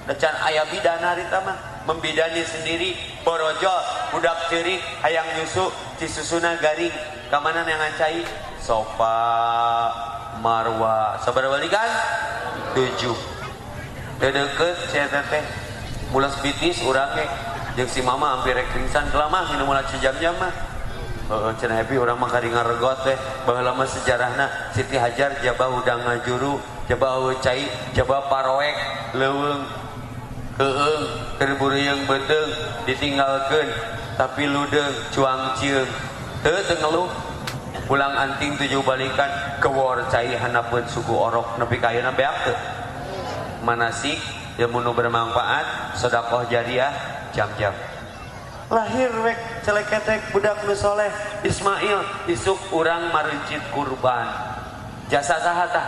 Decan ayah bidana hari mah membidani sendiri borojo budak cerik hayang nyusu cisusuna garing. Kamanan yang ngancai? Sofa marwa. Sabar balikan? Tujuh. Deket saya teh mulas bitis urangnya jeung si mama hampir rek pingsan kelama minum mulai sejam-jam mah oranggot lama sejarahna Siti Hajar jaba udang ngajuru jaba cair jaba parowek leweng keeng terburu yang bedeng ditinggalkan tapi ludeng cuang cium. Tengeluh pulang anting tujuh balikan ke war cair hanapun suku orok nepi kayuna beak manasik ilmu nu bermanfaat sodakoh jariah jam-jam. Lahir rek celeketek budak nu soleh. Ismail isuk orang maruncit kurban. Jasa sahata.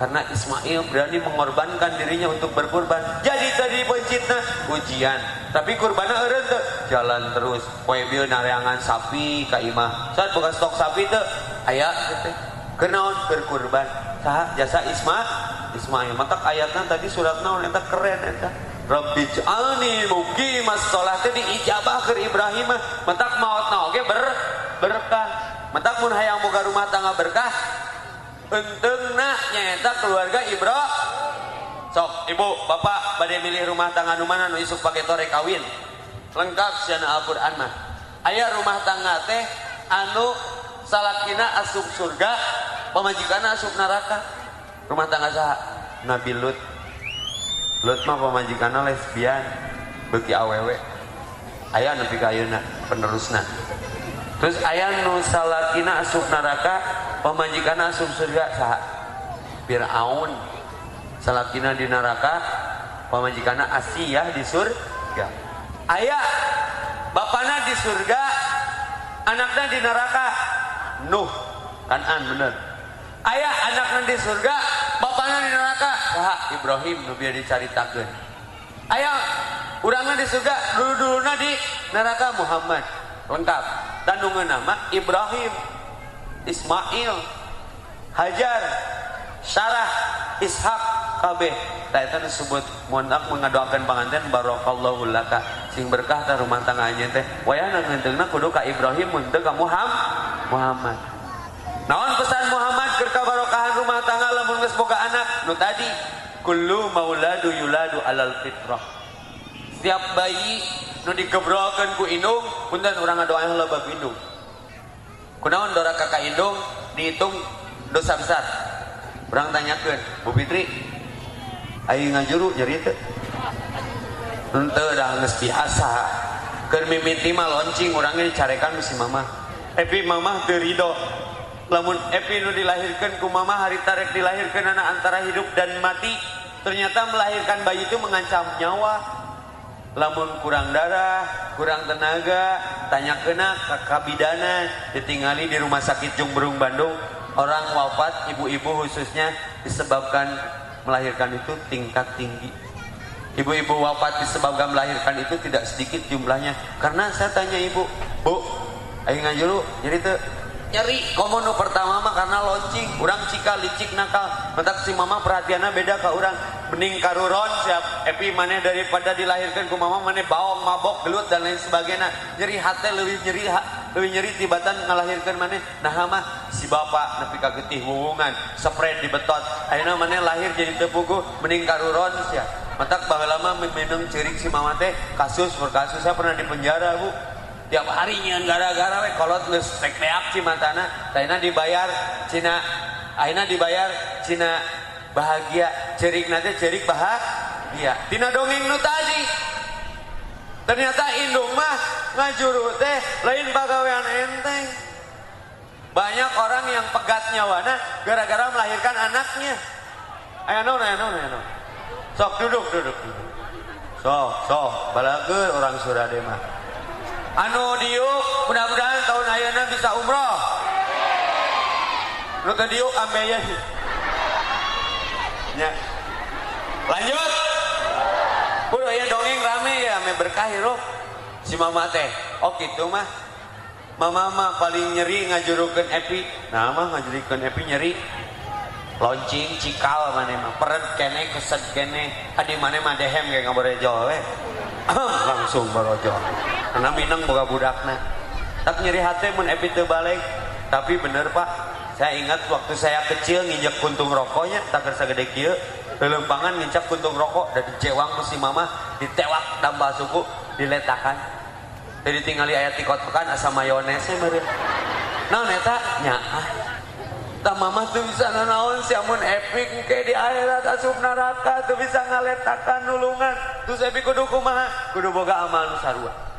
Karena Ismail berani mengorbankan dirinya untuk berkurban. Jadi tadi pencitna ujian. Tapi kurbannya eren tuh jalan terus. Bil nareangan sapi ka imah saat bukan stok sapi tuh gitu kenaon berkurban. Sah jasa Ismail. Ismail mata ayatnya tadi surat naon eta keren eta Rabbi jalni mugi mas sholat. Di ijabah ke Ibrahim mentak maut na oke? Ber berkah. Mentak mun hayang boga rumah tangga berkah. Enteng nak nyata keluarga Ibro. Sok ibu bapak pada milih rumah tangga nu mana nu isuk pakai tore kawin? Lengkap siana Al-Quran mah. Ayah rumah tangga teh anu salakina asup surga pemajikana asup neraka. Rumah tangga sah Nabi Lut Lut mah pemajikanna lesbian beki awewe ayah nepi ka ayeuna penerusna. Terus ayah nu salakina asup neraka pemajikanna asup surga saha? Firaun salakina di neraka pemajikanna Asia di surga. Ayah bapana di surga anaknya di neraka. Nuh kanan bener. Ayah anaknya di surga bapaknya di neraka. Saha Ibrahim nu biar dicaritakeun aya urangna di surga dulu-duluna di neraka Muhammad. Lengkap. Dan nungeun nama Ibrahim Ismail Hajar Sarah Ishak kabeh. Tak itu disebut muantak mengadoakan pengantin barokallahu laka. Sing berkah ta rumah tangga anjeun teh. Wayahna ngeunteungna kudu ka Ibrahim mun teu ka Muhammad. Naon pesan Muhammad keur kabarokahan rumah tangga geus boga anak nu tadi kullu mauladu yuladu alal fitrah. Setiap bayi nu digebrokeun ku indung punten urang ngadoain heula bab indung. Kunaon dora kakak indung dihitung dosa besar. Urang tanyakeun, Bu Fitri, aing ngajuru nyeri teu? Henteu dah geus biasa. Keur mimiti mah loncing urang dicarekan si mama. Epi mama teu ridho lamun Epi nu dilahirkan ku mama hari tarek dilahirkan anak antara hidup dan mati ternyata melahirkan bayi itu mengancam nyawa. Lamun kurang darah kurang tenaga tanya kena kakak bidana ditinggali di rumah sakit Jungberung Bandung. Orang wafat ibu-ibu khususnya disebabkan melahirkan itu tingkat tinggi. Ibu-ibu wafat disebabkan melahirkan itu tidak sedikit jumlahnya. Karena saya tanya ibu bu ayo ngajulu jadi tuh nyeri komono pertama mah karena launching orang cika licik nakal. Mentak si mama perhatiannya beda ke orang bening karuron siap. Epi mana daripada dilahirkan ku mama mana bawang mabok gelut dan lain sebagainya. Nyeri hati lebih nyeri lebih nyeri tibatan ngelahirkan mana nah mah si bapak nepi kagetih hubungan spread di betot. Akhirnya mana lahir jadi tepuku bening karuron siap. Mentak bahwa lama minum cerik si mama teh. Kasus berkasus saya pernah di penjara bu tiap hari nyian gara-gara cimatana ayeuna dibayar cina ayeuna dibayar cina bahagia. Cerik nanti cerik bahagia. Tina dongeng nu tadi. Ternyata indung mah ngajuru teh lain bagawean enteng. Banyak orang yang pegat nyawana gara-gara melahirkan anaknya. Ayo non ayo non ayo non sok duduk duduk duduk. Sok sok. Balageun orang surade mah anu diuk mudah-mudahan tahun ayana bisa umroh lu ke diuk ambeyah ya. lanjut. Kudu aya dongeng rame ya ame berkah hirup si mama teh oh gitu mah. Mama mah paling nyeri ngajurukeun epi. Nah mah ngajurukan epi nyeri. Loncing cikal mana mah. Peret kene keset kene. Adi mana mah dehem kayak ngaborejo we. [coughs] Langsung barojol karena Minang boga budakna. Tak nyeri hati mun Epi balik tapi bener pak. Saya ingat waktu saya kecil nginjek kuntung rokoknya tak kersa gede kia lelempangan nginjek kuntung rokok dari jewang si mama ditewak tambah suku diletakan. Jadi tinggali ayat tikot pekan asa mayonesnya meren nah neta nyaah tak mama tuh bisa nanaon si amun epic ke di akhirat asup neraka tuh bisa ngaletakan nulungan. Terus epic kudu kumaha? Kudu boga amal nusarua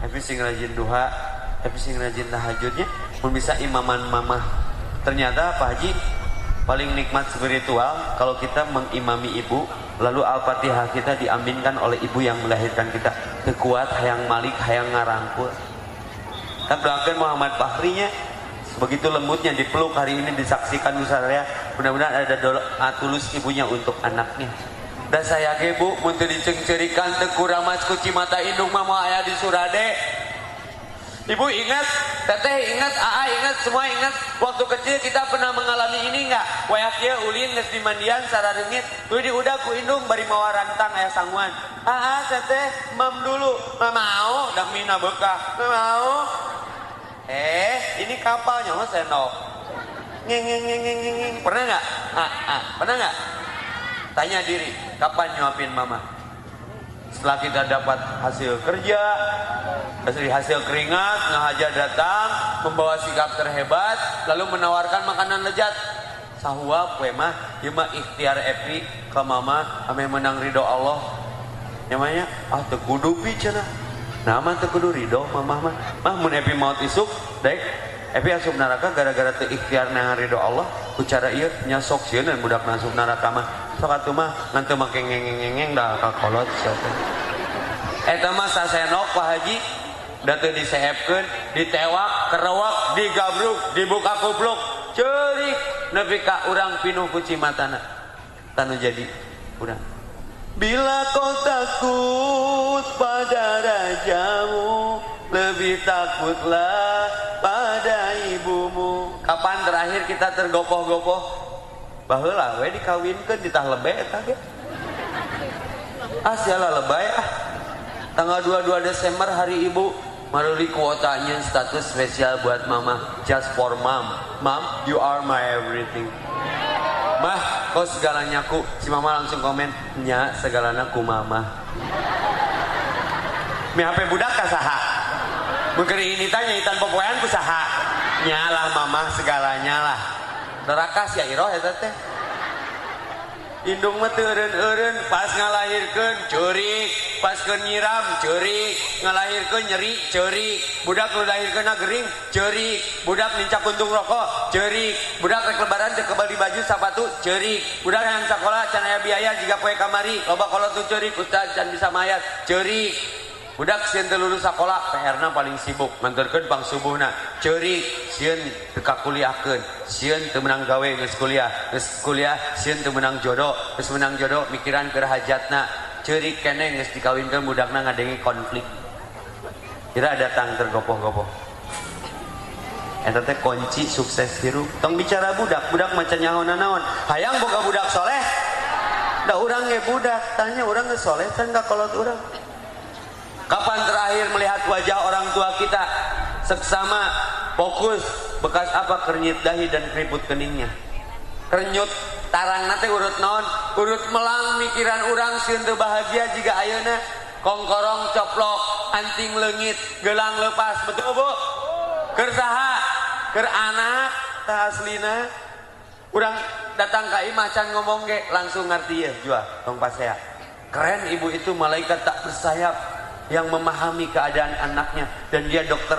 tapi sing rajin duha tapi sing rajin tahajudnya pun bisa imaman mama ternyata Pak Haji paling nikmat spiritual kalau kita mengimami ibu lalu al-fatihah kita diaminkan oleh ibu yang melahirkan kita. Kekuat hayang malik hayang ngarangkul. Kan doakan Muhammad Fahrinya begitu lembutnya dipeluk hari ini disaksikan misalnya mudah-mudahan ada doa tulus ibunya untuk anaknya dan saya ke bu untuk dicengcerikan tekurang mas kuci mata indung mama ayah di surade. Ibu ingat teteh ingat aa ingat semua ingat. Waktu kecil kita pernah mengalami ini enggak wayaknya ulin nges di mandian sararengit di udah ku indung bari mawa rantang ayah sangguan aa teteh mam dulu. Mam mau dah mina bekah. Mam mau. Eh ini kapalnya mas sendok ngeng ngeng ngeng ngeng ngeng pernah nggak? Ah, ah pernah nggak Tanya diri, kapan nyuapin mama? Setelah kita dapat hasil kerja, hasil hasil keringat, ngahajar datang, membawa sikap terhebat, lalu menawarkan makanan lezat. Sahua kue mah, mah ikhtiar epi ke mama, ame menang ridho Allah. Namanya, ah tekudu bicana. Nama tekudu ridho mama mah. Mah mun epi maut isuk, daik Epi asup neraka gara-gara teu ikhtiar nang ridho Allah, ku cara nyasok sieun dan budak masuk neraka mah sok atuh mah ngan teu make ngengeng-ngengeng da kakolot sia eta mah sasenok Pak Haji. Da teu diseepkeun ditewak kerewak digabruk dibuka kupluk. Ceurik nepi ka urang pinuh ku cimatana. Tanu jadi urang. Bila kau takut pada rajamu Lebih takutlah pada ibumu. Kapan terakhir kita tergopoh-gopoh baheula we dikawinkeun ditah lebay eta ge ah sialah lebay ah tanggal 22 Desember hari ibu. Maruli kuotanya status spesial buat mama. Just for mom. Mom you are my everything. Mah kau segalanya ku si mama langsung komen nya segalanya ku mama. Mi HP budak kasaha mungkin ini tanya itan popoyan ku saha? Nyalah mama segalanya lah neraka si Iroh eta teh Indung mah eureun pas ngalahirkeun ceurik, pas keur nyiram ceurik, ngalahirkeun nyeri ceurik, budak nu lahirkeunna gering ceurik, budak nincak kuntung rokok ceurik, budak rek lebaran teu kebali baju sepatu ceurik, budak yang sakola can aya biaya jiga poe kamari, loba kolot tu ceurik ustaz can bisa mayat ceurik, budak sieun teu lulus sakola PR-na paling sibuk. Nganterkeun pang subuhna ceurik sieun teu kakuliahkeun. Sieun teu menang gawe geus kuliah. Geus kuliah sieun teu menang jodoh. Geus menang jodoh mikiran keur hajatna. Ceurik keneh geus dikawinkeun budakna ngadengi konflik. Kira datang tergopoh-gopoh eta teh kunci sukses hirup. Tong bicara budak budak macan nyaona naon? Hayang boga budak soleh? Da urang ge budak tanya urang ge soleh teh enggak kolot urang? Kapan terakhir melihat wajah orang tua kita? Seksama fokus bekas apa? Kernyit dahi dan keriput keningnya. Kernyut tarang nanti urut non urut melang mikiran orang siun bahagia jika ayana kongkorong coplok anting lengit gelang lepas. Betul bu? Kersaha ker anak tak aslina? Kurang datang ke macan ngomong ge langsung ngerti ya jual tong pasea. Keren ibu itu malaikat tak bersayap yang memahami keadaan anaknya. Dan dia dokter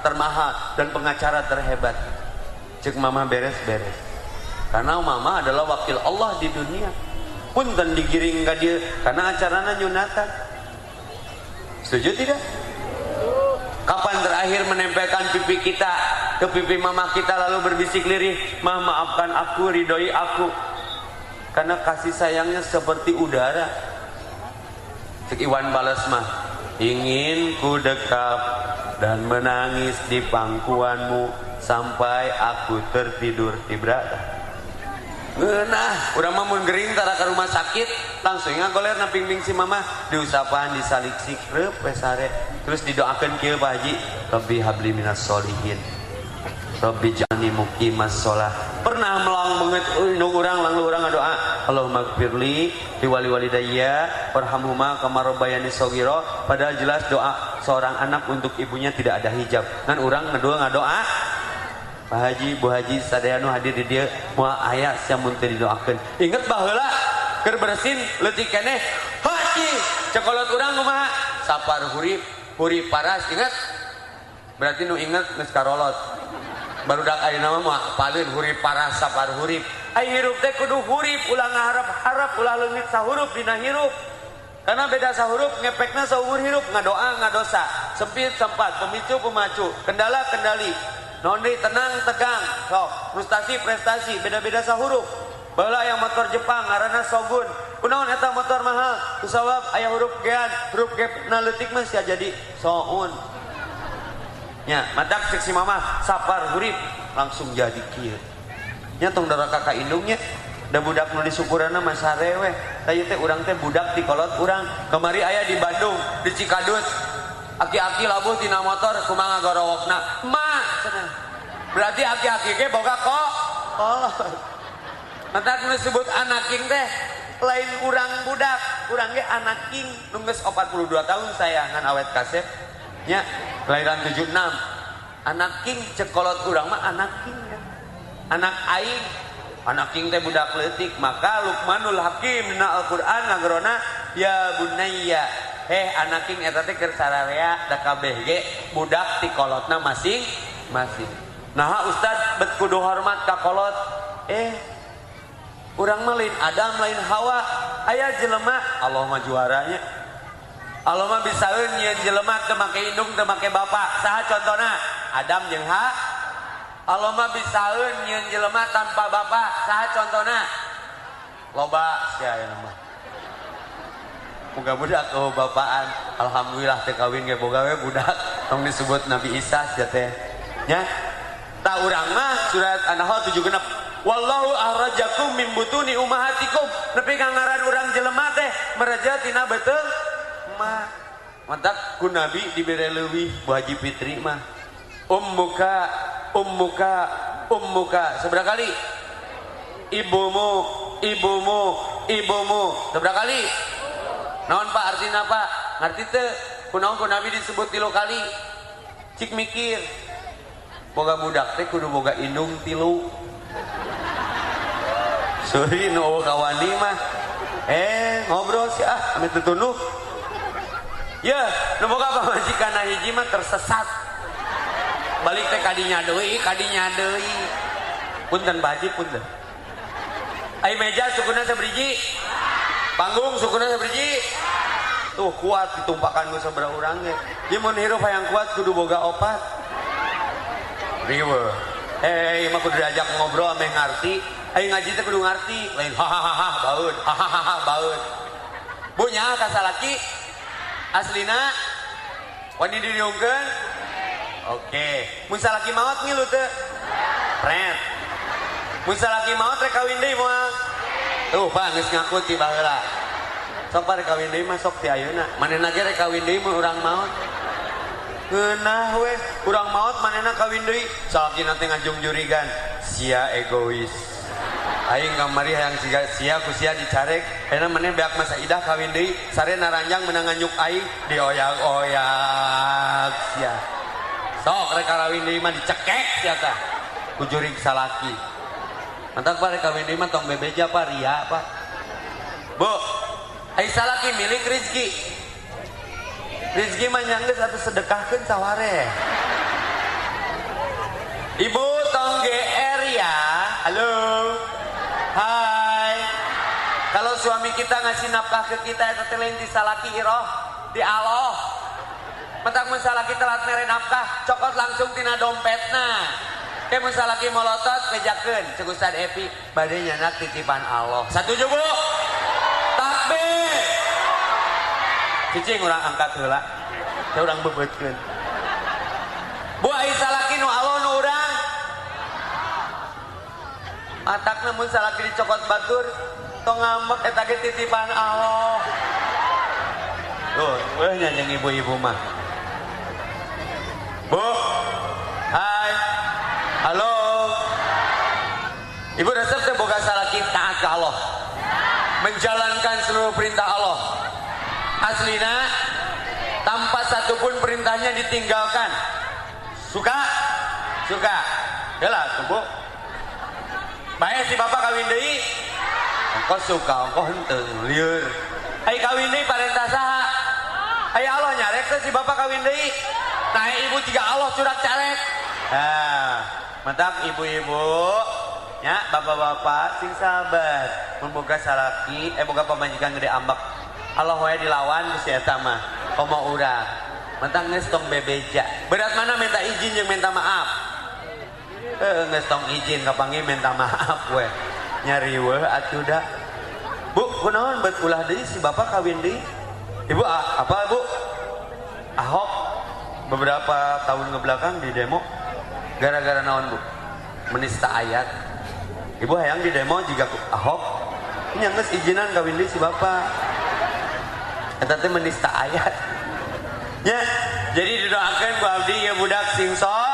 termahal dan pengacara terhebat. Cek mama beres-beres. Karena mama adalah wakil Allah di dunia. Pun dan digiring ke karena acaranya nyunatan. Setuju tidak? Kapan terakhir menempelkan pipi kita ke pipi mama kita lalu berbisik lirih mah maafkan aku ridhoi aku. Karena kasih sayangnya seperti udara. Cek Iwan balas mah ingin ku dekap dan menangis di pangkuanmu sampai aku tertidur di berada Nah, udah mau gering tara ke rumah sakit, langsung ngagoler na ping si mama. Diusapan disalik sikrep pesare terus didoakan kieu Pak Haji, Rabbi habli minas solihin. Rabbi jani mukimas sholah. Pernah melang banget nu urang lang urang doa. Allahumma gfirli di wali wali daya warhamhuma kamarobayani sogiro padahal jelas doa seorang anak untuk ibunya tidak ada hijab. Kan orang ngedua ngadoa Pak Haji Bu Haji sadayanu hadir di dia. Mau ayat yang muntah didoakan ingat bahwa ker bersin Haji cekolot orang kumaha? Sapar hurip hurip paras ingat? Berarti nu ingat neskarolot barudak ayeuna mah paling hurip paras sapar hurip. Ai hirup teh kudu hurip ulah ngaharap-harap ulah leungit sahurup dina hirup. Karena beda sahurup ngepekna saumur hirup ngadoa ngadosa. Sempit sempat pemicu pemacu. Kendala kendali. Nondi tenang tegang. So frustasi prestasi. Beda-beda sahurup Bala yang motor Jepang karena Sogun. Kunaon eta motor mahal? Kusawab ayah huruf gean. Huruf ge na leutik mah jadi soun madak seksi mama sapar hurip langsung jadi kieu. Nya tong dara kakak indungnya da budak nu disukurana mah sarewe tadi teh urang teh budak di kolot urang. Kemari aya di Bandung di Cikadut. Aki-aki labuh tina motor kumaha gorowokna. Ma berarti aki-aki ge boga kok oh. Madak nu disebut anaking teh lain urang budak. Urang ge anaking nu 42 tahun saya ngan awet kasep. Ya, kelahiran 76. Anak king cekolot kurang mah anak king ya. Anak aing, anak king teh budak letik. Maka Luqmanul Hakim dina Al-Qur'an ngagrona ya bunayya. Heh anak king eta teh keur sararea da kabeh ge budak ti kolotna masing masing. Nah, Ustaz bet kudu hormat ka kolot. Eh, urang mah lain Adam lain Hawa aya jelema Allah majuaranya Allahma bisaun jelema teu make indung make bapak saha contohna? Adam jeung Ha. Allahma bisa yen jelema tanpa bapak saha contohna? Loba sia ya, mah Boga budak oh, bapaan. Alhamdulillah teu kawin ge boga we budak. Tong disebut Nabi Isa sia teh. Nya? Tak urang mah surat An-Nahl 76 Wallahu ahrajakum min butuni ummahatikum. Nepi ka ngaran urang jelema teh mereja tina betul. Mah mantap ku nabi diberi lebih Bu Haji Fitri mah. Ummuka ummuka ummuka. Seberapa kali? Ibumu ibumu ibumu. Seberapa kali? Naon pak? Artinya apa? Ngerti teh kunaon ku nabi disebut tilu kali? Cik mikir. Boga budak teh kudu boga indung tilu. Sorry no kawani mah. Eh ngobrol sih ah amit tutunuh ya nuboga apa majikan hiji mah tersesat. Balik teh kadinya deui kadinya deui. Punten baji punten. Ai meja sukuna sabriji panggung sukuna sabriji tuh kuat ditumpakan gue seberapa orangnya dia mau hirup yang kuat kudu boga opat. Riwe eh mah kudu diajak ngobrol ame ngarti. Ayo ngaji teh kudu ngarti. Lain hahaha baud hahaha baud bunya kasalaki aslina? Wani diriungkeun Oke. Mun salaki maot ngilu teu Pret. Mun salaki maot rek kawin deui moal Tuh bang geus ngaku ti baheula Sok pare kawin deui mah sok ti ayeuna manehna ge rek kawin deui mah urang maot Kenah weh urang maot manehna kawin deui salaki nanti ngajung jurigan. Sia egois. Aing kamari hayang siga sia ku sia dicarek, ayeuna maneh beak masa idah kawin deui, sare naranjang menang nganyuk aing dioyak-oyak sia. Sok rek kawin deui mah dicekek sia tah. Ku jurig salaki. Mantap pare kawin deui mah tong bebeja apa ria apa. Bu, ai salaki milik rezeki. Rizki manyangges atau sedekahkan saware. Ibu tong GR ya. Halo. Hai. Kalau suami kita ngasih nafkah ke kita eta teh lain disalaki iroh di Allah. Mentak salaki telat mere nafkah, cokot langsung tina dompetna. Ke salaki molotot pejakeun cek Ustaz Epi bade nyanak titipan Allah. Satu Bu? Takbir. Cicing orang angkat heula. Saya orang bebeutkeun. Bu ai salaki nu Allah nu urang. Atakna mun salaki dicokot batur, tong ngambek eta ge titipan Allah. Tuh, weh nyanyi ibu-ibu mah. Bu. Hai. Halo. Ibu resep teh boga salaki taat ke Allah. Menjalankan seluruh perintah Allah. Aslina tanpa satupun perintahnya ditinggalkan. Suka? Suka. Yalah, tunggu. Baik si bapak kawin deui. Engkau suka, engkau henteu lieur. Ai kawin deui parentah saha? Ai Allah nyarek teh si bapak kawin deui. Nah ibu tiga Allah surat carek. Nah, mantap ibu-ibu. Ya, bapak-bapak sing sabar membuka salaki, eh boga pamajikan gede ambak. Allah wae dilawan geus eta mah. Komo urang. Mentang geus tong bebeja. Berat mana minta izin jeung minta maaf? Eh geus izin kapangi minta maaf we. Nyari we atuh da. Bu, kunaon bet ulah deui si bapak kawin deui? Ibu a, apa Bu? Ahok beberapa tahun ke belakang di demo gara-gara naon Bu? Menista ayat. Ibu hayang di demo jika Ahok nyangges izinan kawin deui si bapak. Eta teh menista ayat. Ya, jadi didoakan ku abdi ya budak sing sok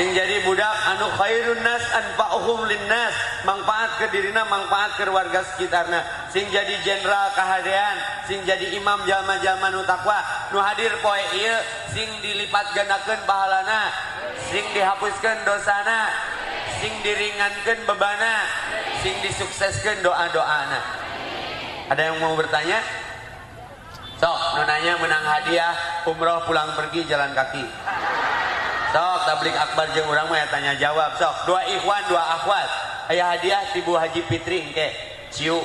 sing jadi budak anu khairun nas anfa'uhum linnas manfaat ke dirina manfaat ke warga sekitarna sing jadi jenderal kahadean sing jadi imam jalma-jalma nu takwa. Nu hadir poe ieu sing dilipat gandakeun pahalana. Sing dihapuskeun dosana. Sing diringankeun bebana. Sing disukseskeun doa-doana. Ada yang mau bertanya? Sok, nunanya menang hadiah umroh pulang pergi jalan kaki. Sok, tablik akbar jeung urang mah tanya jawab. Sok, dua ikhwan, dua akhwat. Aya hadiah ti Bu Haji Fitri engke. Ciu.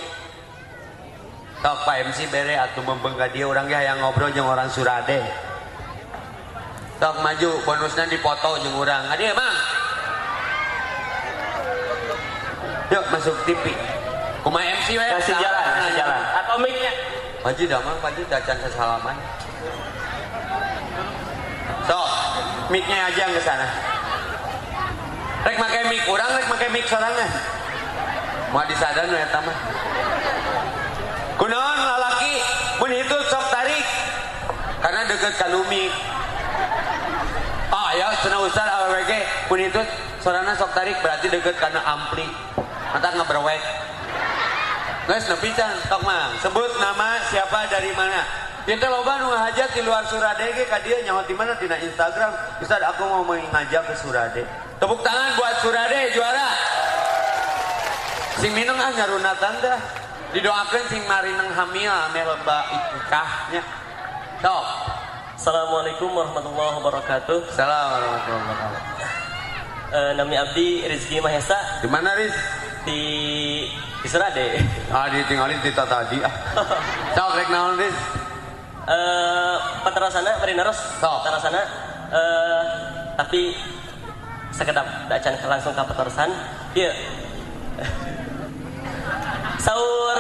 Sok Pak MC bere atuh mempeng ka dia urang ge hayang ngobrol jeung orang Surade. Sok maju bonusnya dipoto jeung urang. Hadiah, Mang. Yuk masuk TV. Kuma MC we. Kasih jalan, kasih jalan. Atau mic-nya. Paji damang, Paji dacan kesalaman. So, mic-nya aja yang ke sana. Rek pakai mic kurang, rek pakai mic sorangan. Mau disadar nu eta mah. Kunaon lalaki mun hitul sok tarik karena deket ka. Ah ya, cenah ustaz AWG mun hitul sorana sok tarik berarti deket karena ampli. Mata ngebrewek. Guys, nepisan, tok mang. Sebut nama siapa dari mana. Kita loba nu ngajak di luar Surade ge ka dia nyawa di mana tina Instagram. Ustaz aku mau ngajak ke Surade. Tepuk tangan buat Surade juara. Sing mineng ah nyarunatan dah. Didoakeun sing marineng hamil ame lomba ikahnya. Tok. Assalamualaikum warahmatullahi wabarakatuh. Assalamualaikum warahmatullahi wabarakatuh. Eh, nami Abdi Rizky Mahesa Di mana Riz? di di Serade. Ah ditinggalin tita tadi ah. [laughs] Sok rek naon Riz? Eh, patarasana bari naros. Sok. Patarasana eh tapi sekedap da can langsung ka patarasan. Ieu. [laughs] Saur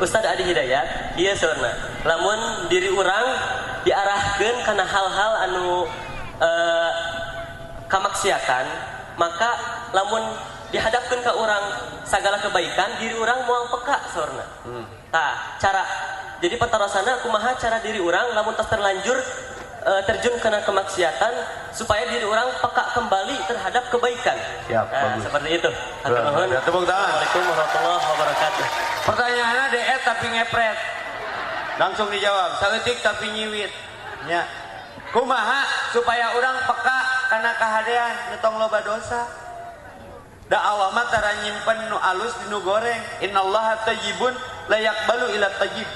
Ustaz Adi Hidayat, iya saurna. Lamun diri orang diarahkan karena hal-hal anu eh, kamaksiatan, maka lamun dihadapkan ke orang segala kebaikan, diri orang mual peka saurna. Tah, cara jadi patarasana kumaha cara diri orang lamun tas terlanjur eh, terjun kena kemaksiatan supaya diri orang peka kembali terhadap kebaikan. Siap, Nah, bagus. seperti itu. Hatur Bagus. nuhun. Ya, tepuk tangan. Assalamualaikum warahmatullahi wabarakatuh. Pertanyaannya DE tapi ngepret. Langsung dijawab. Saeutik tapi nyiwit. Ya. Kumaha supaya orang peka karena kehadean ngetong loba dosa. Da awama tara nyimpen nu alus di nu goreng. Innallaha tayyibun la yaqbalu ila tayyib.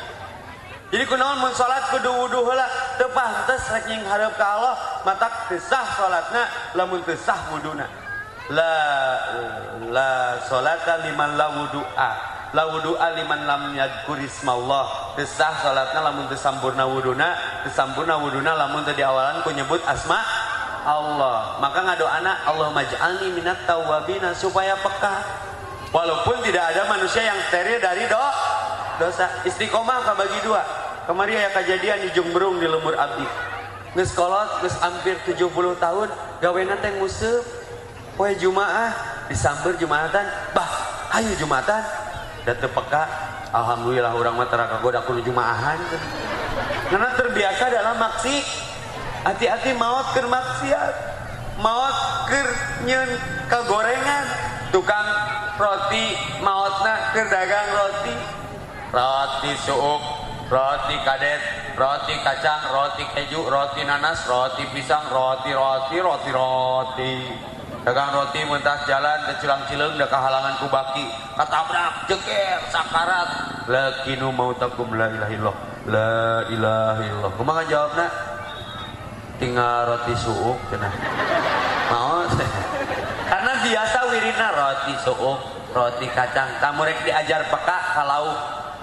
Jadi kunaon mun salat kudu wudu heula teu pantes rek ka Allah matak teu sah salatna lamun teu sah wuduna. La la salata liman la wudu'a. La wudu'a liman lam yadhkur ismallah. Teu sah salatna lamun teu sampurna wuduna, teu sampurna wuduna lamun teu diawalan ku nyebut asma Allah. Maka ngadoana Allahumma ij'alni minat tawwabina supaya peka. Walaupun tidak ada manusia yang steril dari do dosa. Istiqomah kabagi dua. Kemarin ya kejadian di Jumbrung di Lembur Abdi. Geus kolot, geus hampir 70 tahun, gawena teh nguseup. Poe Jumaah disamber Jumatan, bah, ayo Jumatan. Da teu peka, alhamdulillah urang mah tara kagoda kudu Jumaahan. Karena terbiasa dalam maksi. Hati-hati maut keur maksiat. Maut keur nyeun kagorengan. Tukang roti mautna keur dagang roti. Roti suuk, roti kadet, roti kacang, roti keju, roti nanas, roti pisang, roti roti, roti roti. Dagang roti mentas jalan ke cilang-cileung da kahalangan ku baki, katabrak, jeker, sakarat. Lakinu mautakum la ilaha illallah. La ilaha illallah. Kumaha jawabna? Tinggal roti suuk cenah. Mau [laughs] Karena biasa wiridna roti suuk, roti kacang. Tamu rek diajar peka ka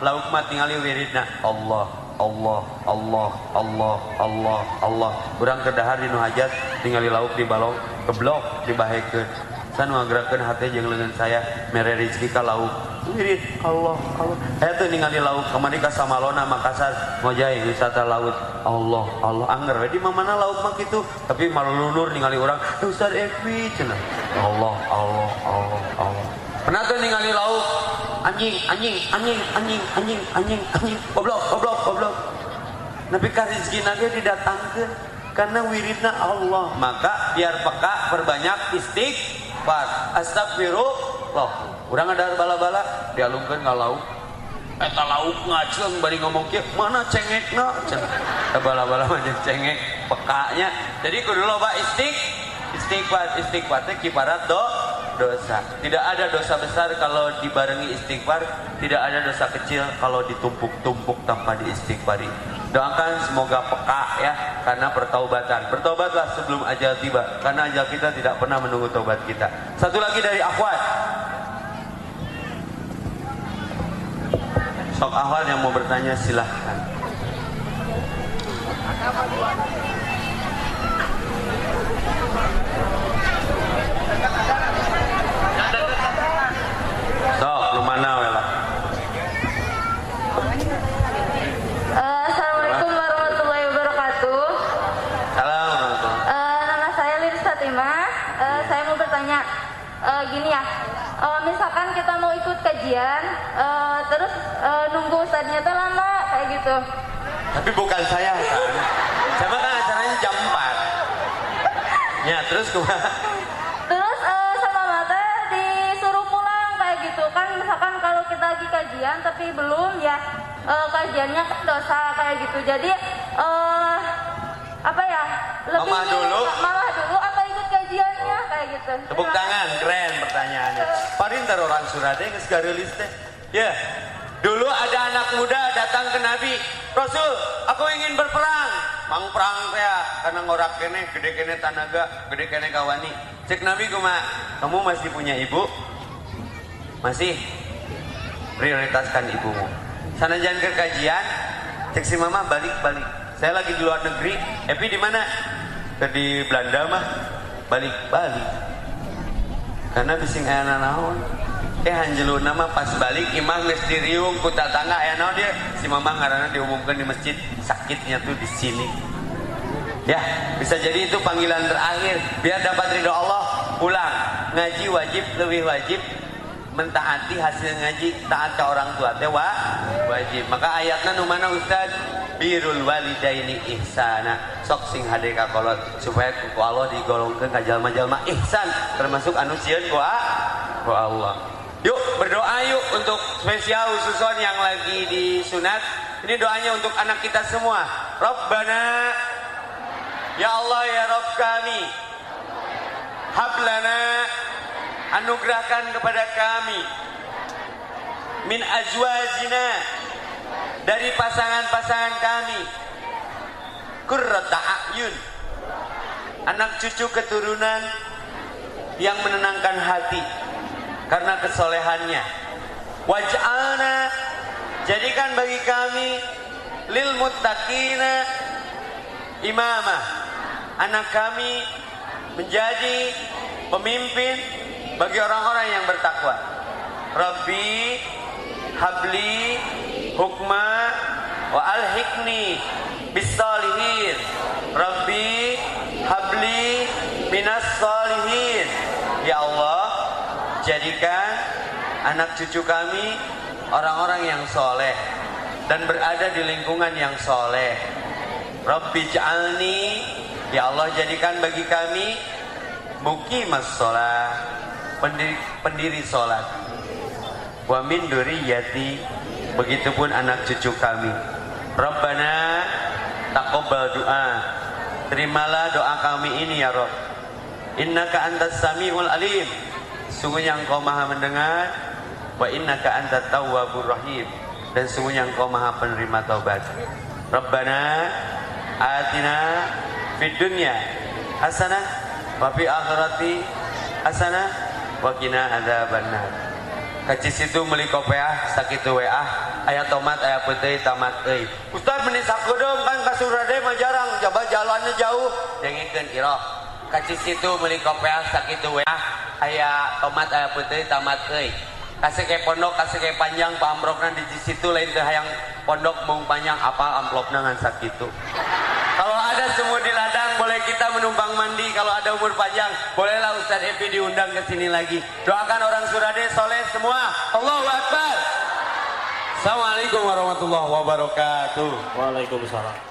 lauk. Lauk mah tingali wiridna Allah, Allah, Allah, Allah, Allah, Allah. Urang kedahar di hajat tingali lauk di balong keblok dibahekeun. San ngagerakkeun hate jeung leungeun saya mere rezeki ka lauk. Wirid Allah, Allah. Saya tuh ningali lauk kemari ka Samalona Makassar ngojai wisata laut. Allah, Allah anger di mana lauk mah kitu. Tapi malulur ningali orang, "Eh, Ustaz Evi cenah. Allah, Allah, Allah, Allah. Pernah tuh ningali lauk anjing, anjing, anjing, anjing, anjing, anjing, anjing, goblok, goblok, goblok. Tapi ka rezeki nage didatangkeun karena wiridna Allah. Maka biar peka perbanyak istighfar. Astagfirullah. Urang ada bala-bala dialungkeun ka lauk. Eta lauk ngaceng bari ngomong kieu, mana cengekna? Cenah. Eta bala-bala mah cengek pekanya. Jadi kudu loba istig istighfar. Istighfar teh kiparat do dosa. Tidak ada dosa besar kalau dibarengi istighfar, tidak ada dosa kecil kalau ditumpuk-tumpuk tanpa diistighfari. Doakan semoga peka ya karena pertaubatan. Bertobatlah sebelum ajal tiba karena ajal kita tidak pernah menunggu taubat kita. Satu lagi dari akhwat. Sok akhwat yang mau bertanya silahkan. Sok, lu mana wela? Eh, Assalamualaikum warahmatullahi wabarakatuh. Salam warahmatullahi Eh, nama saya Liris Eh, saya mau bertanya, eh, gini ya, eh, misalkan kita mau ikut kajian, eh, terus eh, nunggu ustadznya tuh lama kayak gitu. Tapi bukan saya kan. Sama kan acaranya jam 4. Ya, terus kumaha? Terus sama mata disuruh pulang kayak gitu kan, misalkan kalau kita lagi kajian tapi belum ya eh, kajiannya kan dosa kayak gitu. Jadi eh, apa ya? Lebih Mamah dulu. Mamah dulu atau ikut kajiannya kayak gitu. Tepuk tangan, keren pertanyaannya. Paling orang surade geus garelis teh. Ya. Dulu ada anak muda datang ke Nabi, Rasul, aku ingin berperang. Mang perang ya, karena ngorak kene, gede kene tanaga, gede kene kawani. Cek Nabi kumaha? Kamu masih punya ibu? Masih. Prioritaskan ibumu. Sanajan ke kajian, cek si mama balik balik saya lagi di luar negeri Epi di mana di Belanda mah balik balik karena bising ayana naon eh hanjelu nama pas balik imah geus diriung ku tatangga. Aya dia? Si mama ngaranna diumumkan di masjid. Sakitnya tuh di sini. Ya bisa jadi itu panggilan terakhir. Biar dapat ridho Allah pulang. Ngaji wajib lebih wajib mentaati hasil ngaji taat ke orang tua. Teh wa, wajib. Maka ayatnya nu mana Ustaz? Birul walidaini ihsana. Sok sing hade ka kolot supaya ku Allah digolongkeun ka jalma-jalma ihsan termasuk anu sieun ku Allah. Yuk berdoa yuk untuk spesial khususon yang lagi disunat. Ini doanya untuk anak kita semua. Rabbana Ya Allah ya Rabb kami. Hablana Anugerahkan kepada kami Min azwajina Dari pasangan-pasangan kami. Kurrata a'yun. Anak cucu keturunan Yang menenangkan hati Karena kesolehannya. Waj'alna Jadikan bagi kami Lil muttaqina Imamah. Anak kami menjadi pemimpin bagi orang-orang yang bertakwa. Rabbi habli hukma wa alhikni bisalihin. Rabbi habli minas salihin. Ya Allah, jadikan anak cucu kami orang-orang yang soleh dan berada di lingkungan yang soleh. Rabbi ja'alni Ya Allah jadikan bagi kami Mukimas sholat Pendiri, pendiri sholat. Wa min duriyati Begitupun anak cucu kami. Rabbana Taqobbal doa Terimalah doa kami ini ya Rabb. Innaka antas sami'ul alim. Sungguhnya engkau maha mendengar Wa innaka antat tawwabur rahim. Dan sungguhnya engkau maha penerima taubat. Rabbana Atina fid dunya hasanah wa fi akhirati hasanah wa qina adzabannar kaci situ meuli kopiah sakitu WA aya tomat aya peuteui tamat euy ustaz meni sakedeum kan ka surade mah jarang. Coba jalannya jauh. Dengikeun iroh. Kaci situ meuli kopiah sakitu WA aya tomat aya peuteui tamat euy kasih kayak pondok kasih kayak panjang pamrokna di situ lain teh hayang pondok mung panjang apa amplopna ngan sakitu kalau ada semua di ladang, boleh kita menumpang mandi. Kalau ada umur panjang, bolehlah Epi diundang ke sini lagi. Doakan orang Surade soleh semua. Allahu Akbar. Assalamualaikum warahmatullahi wabarakatuh. Waalaikumsalam